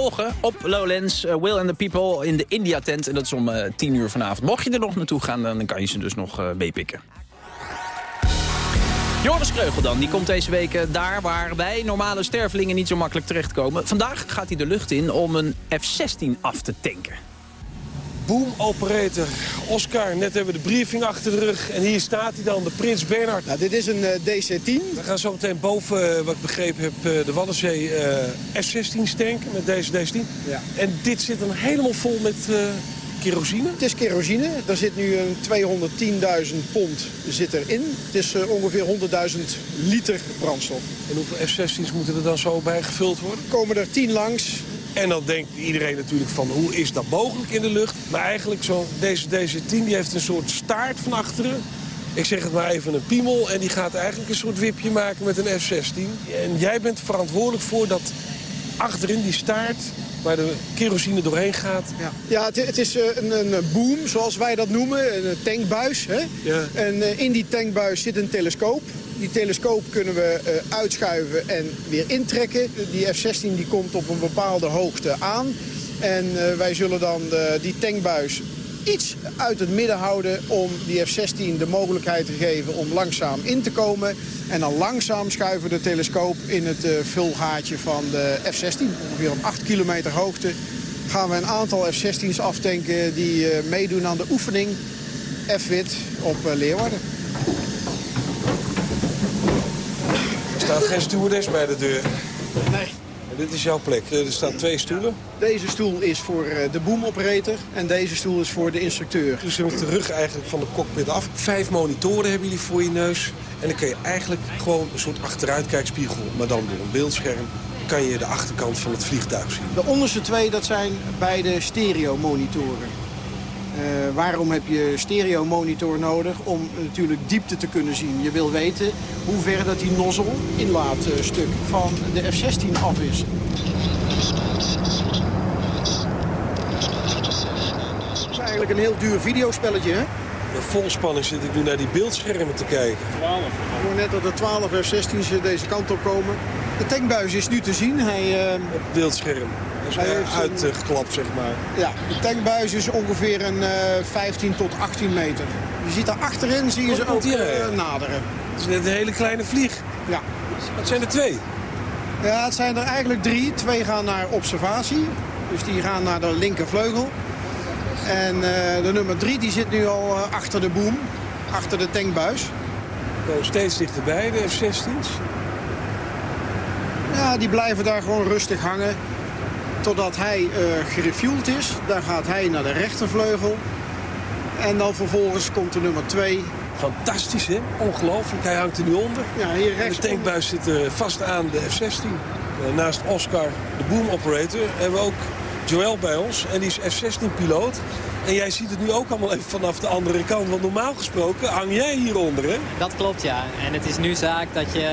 Speaker 22: volgen op Lowlands. eh, Will and the People in de India tent. En dat is om eh 10 uur vanavond. Mocht je er nog naartoe gaan, dan kan je ze dus nog eh meepikken. Joris Kreugel dan, die komt deze week eh, daar waar wij normale stervelingen niet zo makkelijk terechtkomen. Vandaag gaat hij de lucht in om een F-16 af te tanken.
Speaker 23: Boom operator Oscar. Net hebben we de briefing achter de rug. En hier staat hij dan, de Prins Bernhard.
Speaker 24: Nou, dit is een eh, DC-10.
Speaker 23: We gaan zo meteen boven, eh, wat ik begrepen heb, eh, de Waddenzee F-16's tanken met deze DC-10.
Speaker 24: Ja.
Speaker 23: En dit zit dan helemaal vol met kerosine.
Speaker 24: Het is kerosine. Er zit nu een 210.000 pond zit erin. Het is ongeveer 100.000 liter brandstof.
Speaker 23: En hoeveel F-16's moeten er dan zo bij gevuld worden?
Speaker 24: Komen er 10 langs.
Speaker 23: En dan denkt iedereen natuurlijk van hoe is dat mogelijk in de lucht? Maar eigenlijk zo, deze DC-10 die heeft een soort staart van achteren. Ik zeg het maar even een piemel. En die gaat eigenlijk een soort wipje maken met een F-16. En jij bent verantwoordelijk voor dat achterin die staart waar de kerosine doorheen gaat.
Speaker 24: Ja, ja het, het is eh, een, een boom, zoals wij dat noemen. Een tankbuis. Hè?
Speaker 23: Ja.
Speaker 24: En eh, in die tankbuis zit een telescoop. Die telescoop kunnen we eh, uitschuiven en weer intrekken. Die F-16 die komt op een bepaalde hoogte aan. En eh, wij zullen dan de, die tankbuis iets uit het midden houden... om die F-16 de mogelijkheid te geven om langzaam in te komen. En dan langzaam schuiven we de telescoop in het eh, vulgaatje van de F-16. Ongeveer op 8 kilometer hoogte gaan we een aantal F-16's aftanken... die eh, meedoen aan de oefening F-wit op eh, Leeuwarden.
Speaker 23: Er staat geen stewardess bij de deur.
Speaker 24: Nee.
Speaker 23: En dit is jouw plek. Er staan twee stoelen.
Speaker 24: Deze stoel is voor eh, de boom operator en deze stoel is voor de instructeur.
Speaker 23: Dus je moet de rug eigenlijk van de cockpit af. Vijf monitoren hebben jullie voor je neus. En dan kun je eigenlijk gewoon een soort achteruitkijkspiegel... maar dan door een beeldscherm kan je de achterkant van het vliegtuig zien.
Speaker 24: De onderste twee dat zijn beide stereo-monitoren. Eh, waarom heb je stereo-monitor nodig? Om natuurlijk diepte te kunnen zien. Je wil weten hoe ver dat die nozzel, inlaatstuk, van de F-16 af is. Het is eigenlijk een heel duur videospelletje, hè?
Speaker 23: Met volspanning zit ik nu naar die beeldschermen te kijken.
Speaker 24: 12. Ik hoor net dat er 12 F-16's deze kant op komen. De tankbuis is nu te zien. Hij, eh,
Speaker 23: Op het beeldscherm. Dus
Speaker 24: Hij heeft een-
Speaker 23: uitgeklapt, zeg maar.
Speaker 24: Ja, de tankbuis is ongeveer een eh, 15 tot 18 meter. Je ziet daar achterin zie je
Speaker 23: Wat
Speaker 24: ze ook
Speaker 23: hier,
Speaker 24: eh, naderen.
Speaker 23: Het is net een hele kleine vlieg.
Speaker 24: Ja.
Speaker 23: Wat zijn er twee?
Speaker 24: Ja, het zijn er eigenlijk drie. Twee gaan naar observatie. Dus die gaan naar de linkervleugel. En eh, de nummer drie die zit nu al eh, achter de boom. Achter de tankbuis.
Speaker 23: Komen steeds dichterbij, de F-16's.
Speaker 24: Ja, die blijven daar gewoon rustig hangen. Totdat hij eh gerefueld is. Dan gaat hij naar de rechtervleugel. En dan vervolgens komt de nummer twee.
Speaker 23: Fantastisch, hè? Ongelooflijk. Hij hangt er nu onder.
Speaker 24: Ja, hier
Speaker 23: En
Speaker 24: rechts.
Speaker 23: de tankbuis zit eh, vast aan de F-16. Eh, naast Oscar, de boom operator, hebben we ook Joël bij ons. En die is F-16-piloot. En jij ziet het nu ook allemaal even vanaf de andere kant. Want normaal gesproken hang jij hieronder, hè?
Speaker 35: Dat klopt, ja. En het is nu zaak dat je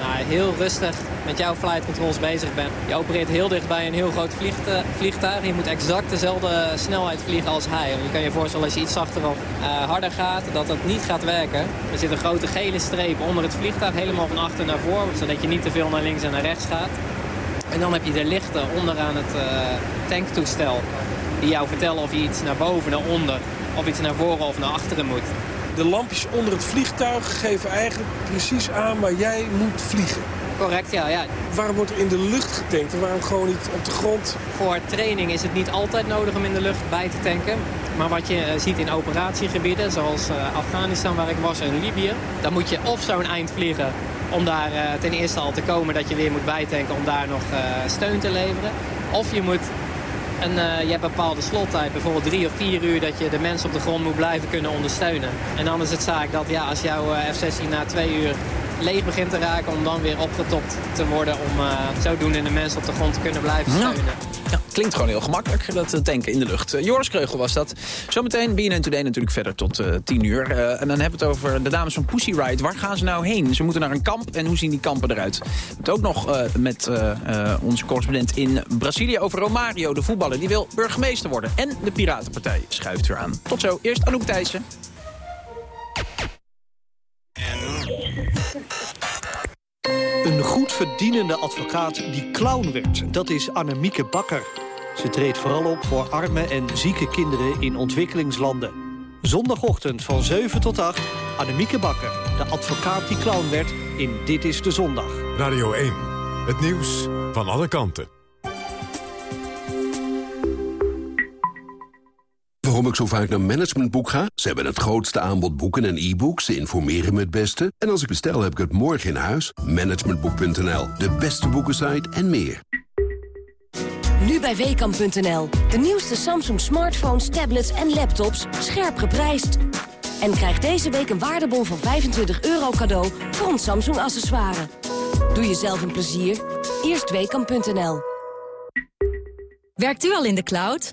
Speaker 35: nou, heel rustig met jouw flight controls bezig bent. Je opereert heel dicht bij een heel groot vliegtu- vliegtuig. Je moet exact dezelfde snelheid vliegen als hij. Want je kan je voorstellen als je iets zachter of eh, harder gaat, dat het niet gaat werken. Er zit een grote gele streep onder het vliegtuig, helemaal van achter naar voren. Zodat je niet te veel naar links en naar rechts gaat. En dan heb je de lichten onderaan het eh, tanktoestel. Die jou vertellen of je iets naar boven, naar onder, of iets naar voren of naar achteren moet.
Speaker 23: De lampjes onder het vliegtuig geven eigenlijk precies aan waar jij moet vliegen.
Speaker 35: Correct, ja. ja.
Speaker 23: Waarom wordt er in de lucht getankt en waarom gewoon niet op de grond?
Speaker 35: Voor training is het niet altijd nodig om in de lucht bij te tanken. Maar wat je eh, ziet in operatiegebieden, zoals eh, Afghanistan waar ik was en Libië... dan moet je of zo'n eind vliegen om daar eh, ten eerste al te komen dat je weer moet bijtanken... om daar nog steun te leveren. Of je moet een, eh, je hebt een bepaalde slottijd, bijvoorbeeld drie of vier uur... dat je de mensen op de grond moet blijven kunnen ondersteunen. En dan is het zaak dat ja, als jouw eh, F-16 na twee uur leeg begint te raken... om dan weer opgetopt te worden om eh, zodoende de mensen op de grond te kunnen blijven steunen.
Speaker 22: Ja, klinkt gewoon heel gemakkelijk, dat eh, tanken in de lucht. Eh, Joris Kreugel was dat. Zometeen BNN Today natuurlijk verder tot eh 10 uur. En dan hebben we het over de dames van Pussy Riot. Waar gaan ze nou heen? Ze moeten naar een kamp en hoe zien die kampen eruit? Het ook nog met onze correspondent in Brazilië over Romario, de voetballer. Die wil burgemeester worden. En de Piratenpartij schuift weer aan. Tot zo. Eerst Anouk Thijssen.
Speaker 36: Goed verdienende advocaat die clown werd, dat is Annemieke Bakker. Ze treedt vooral op voor arme en zieke kinderen in ontwikkelingslanden. Zondagochtend van 7 tot 8, Annemieke Bakker, de advocaat die clown werd in Dit is de Zondag.
Speaker 9: Radio 1, het nieuws van alle kanten.
Speaker 8: Waarom ik zo vaak naar Managementboek ga? Ze hebben het grootste aanbod boeken en e-books. Ze informeren me het beste. En als ik bestel, heb ik het morgen in huis. Managementboek.nl, de beste boekensite en meer.
Speaker 37: Nu bij Weekamp.nl. De nieuwste Samsung smartphones, tablets en laptops scherp geprijsd. En krijg deze week een waardebon van 25 euro cadeau voor ons Samsung accessoire. Doe jezelf een plezier. Eerst Weekamp.nl.
Speaker 38: Werkt u al in de cloud?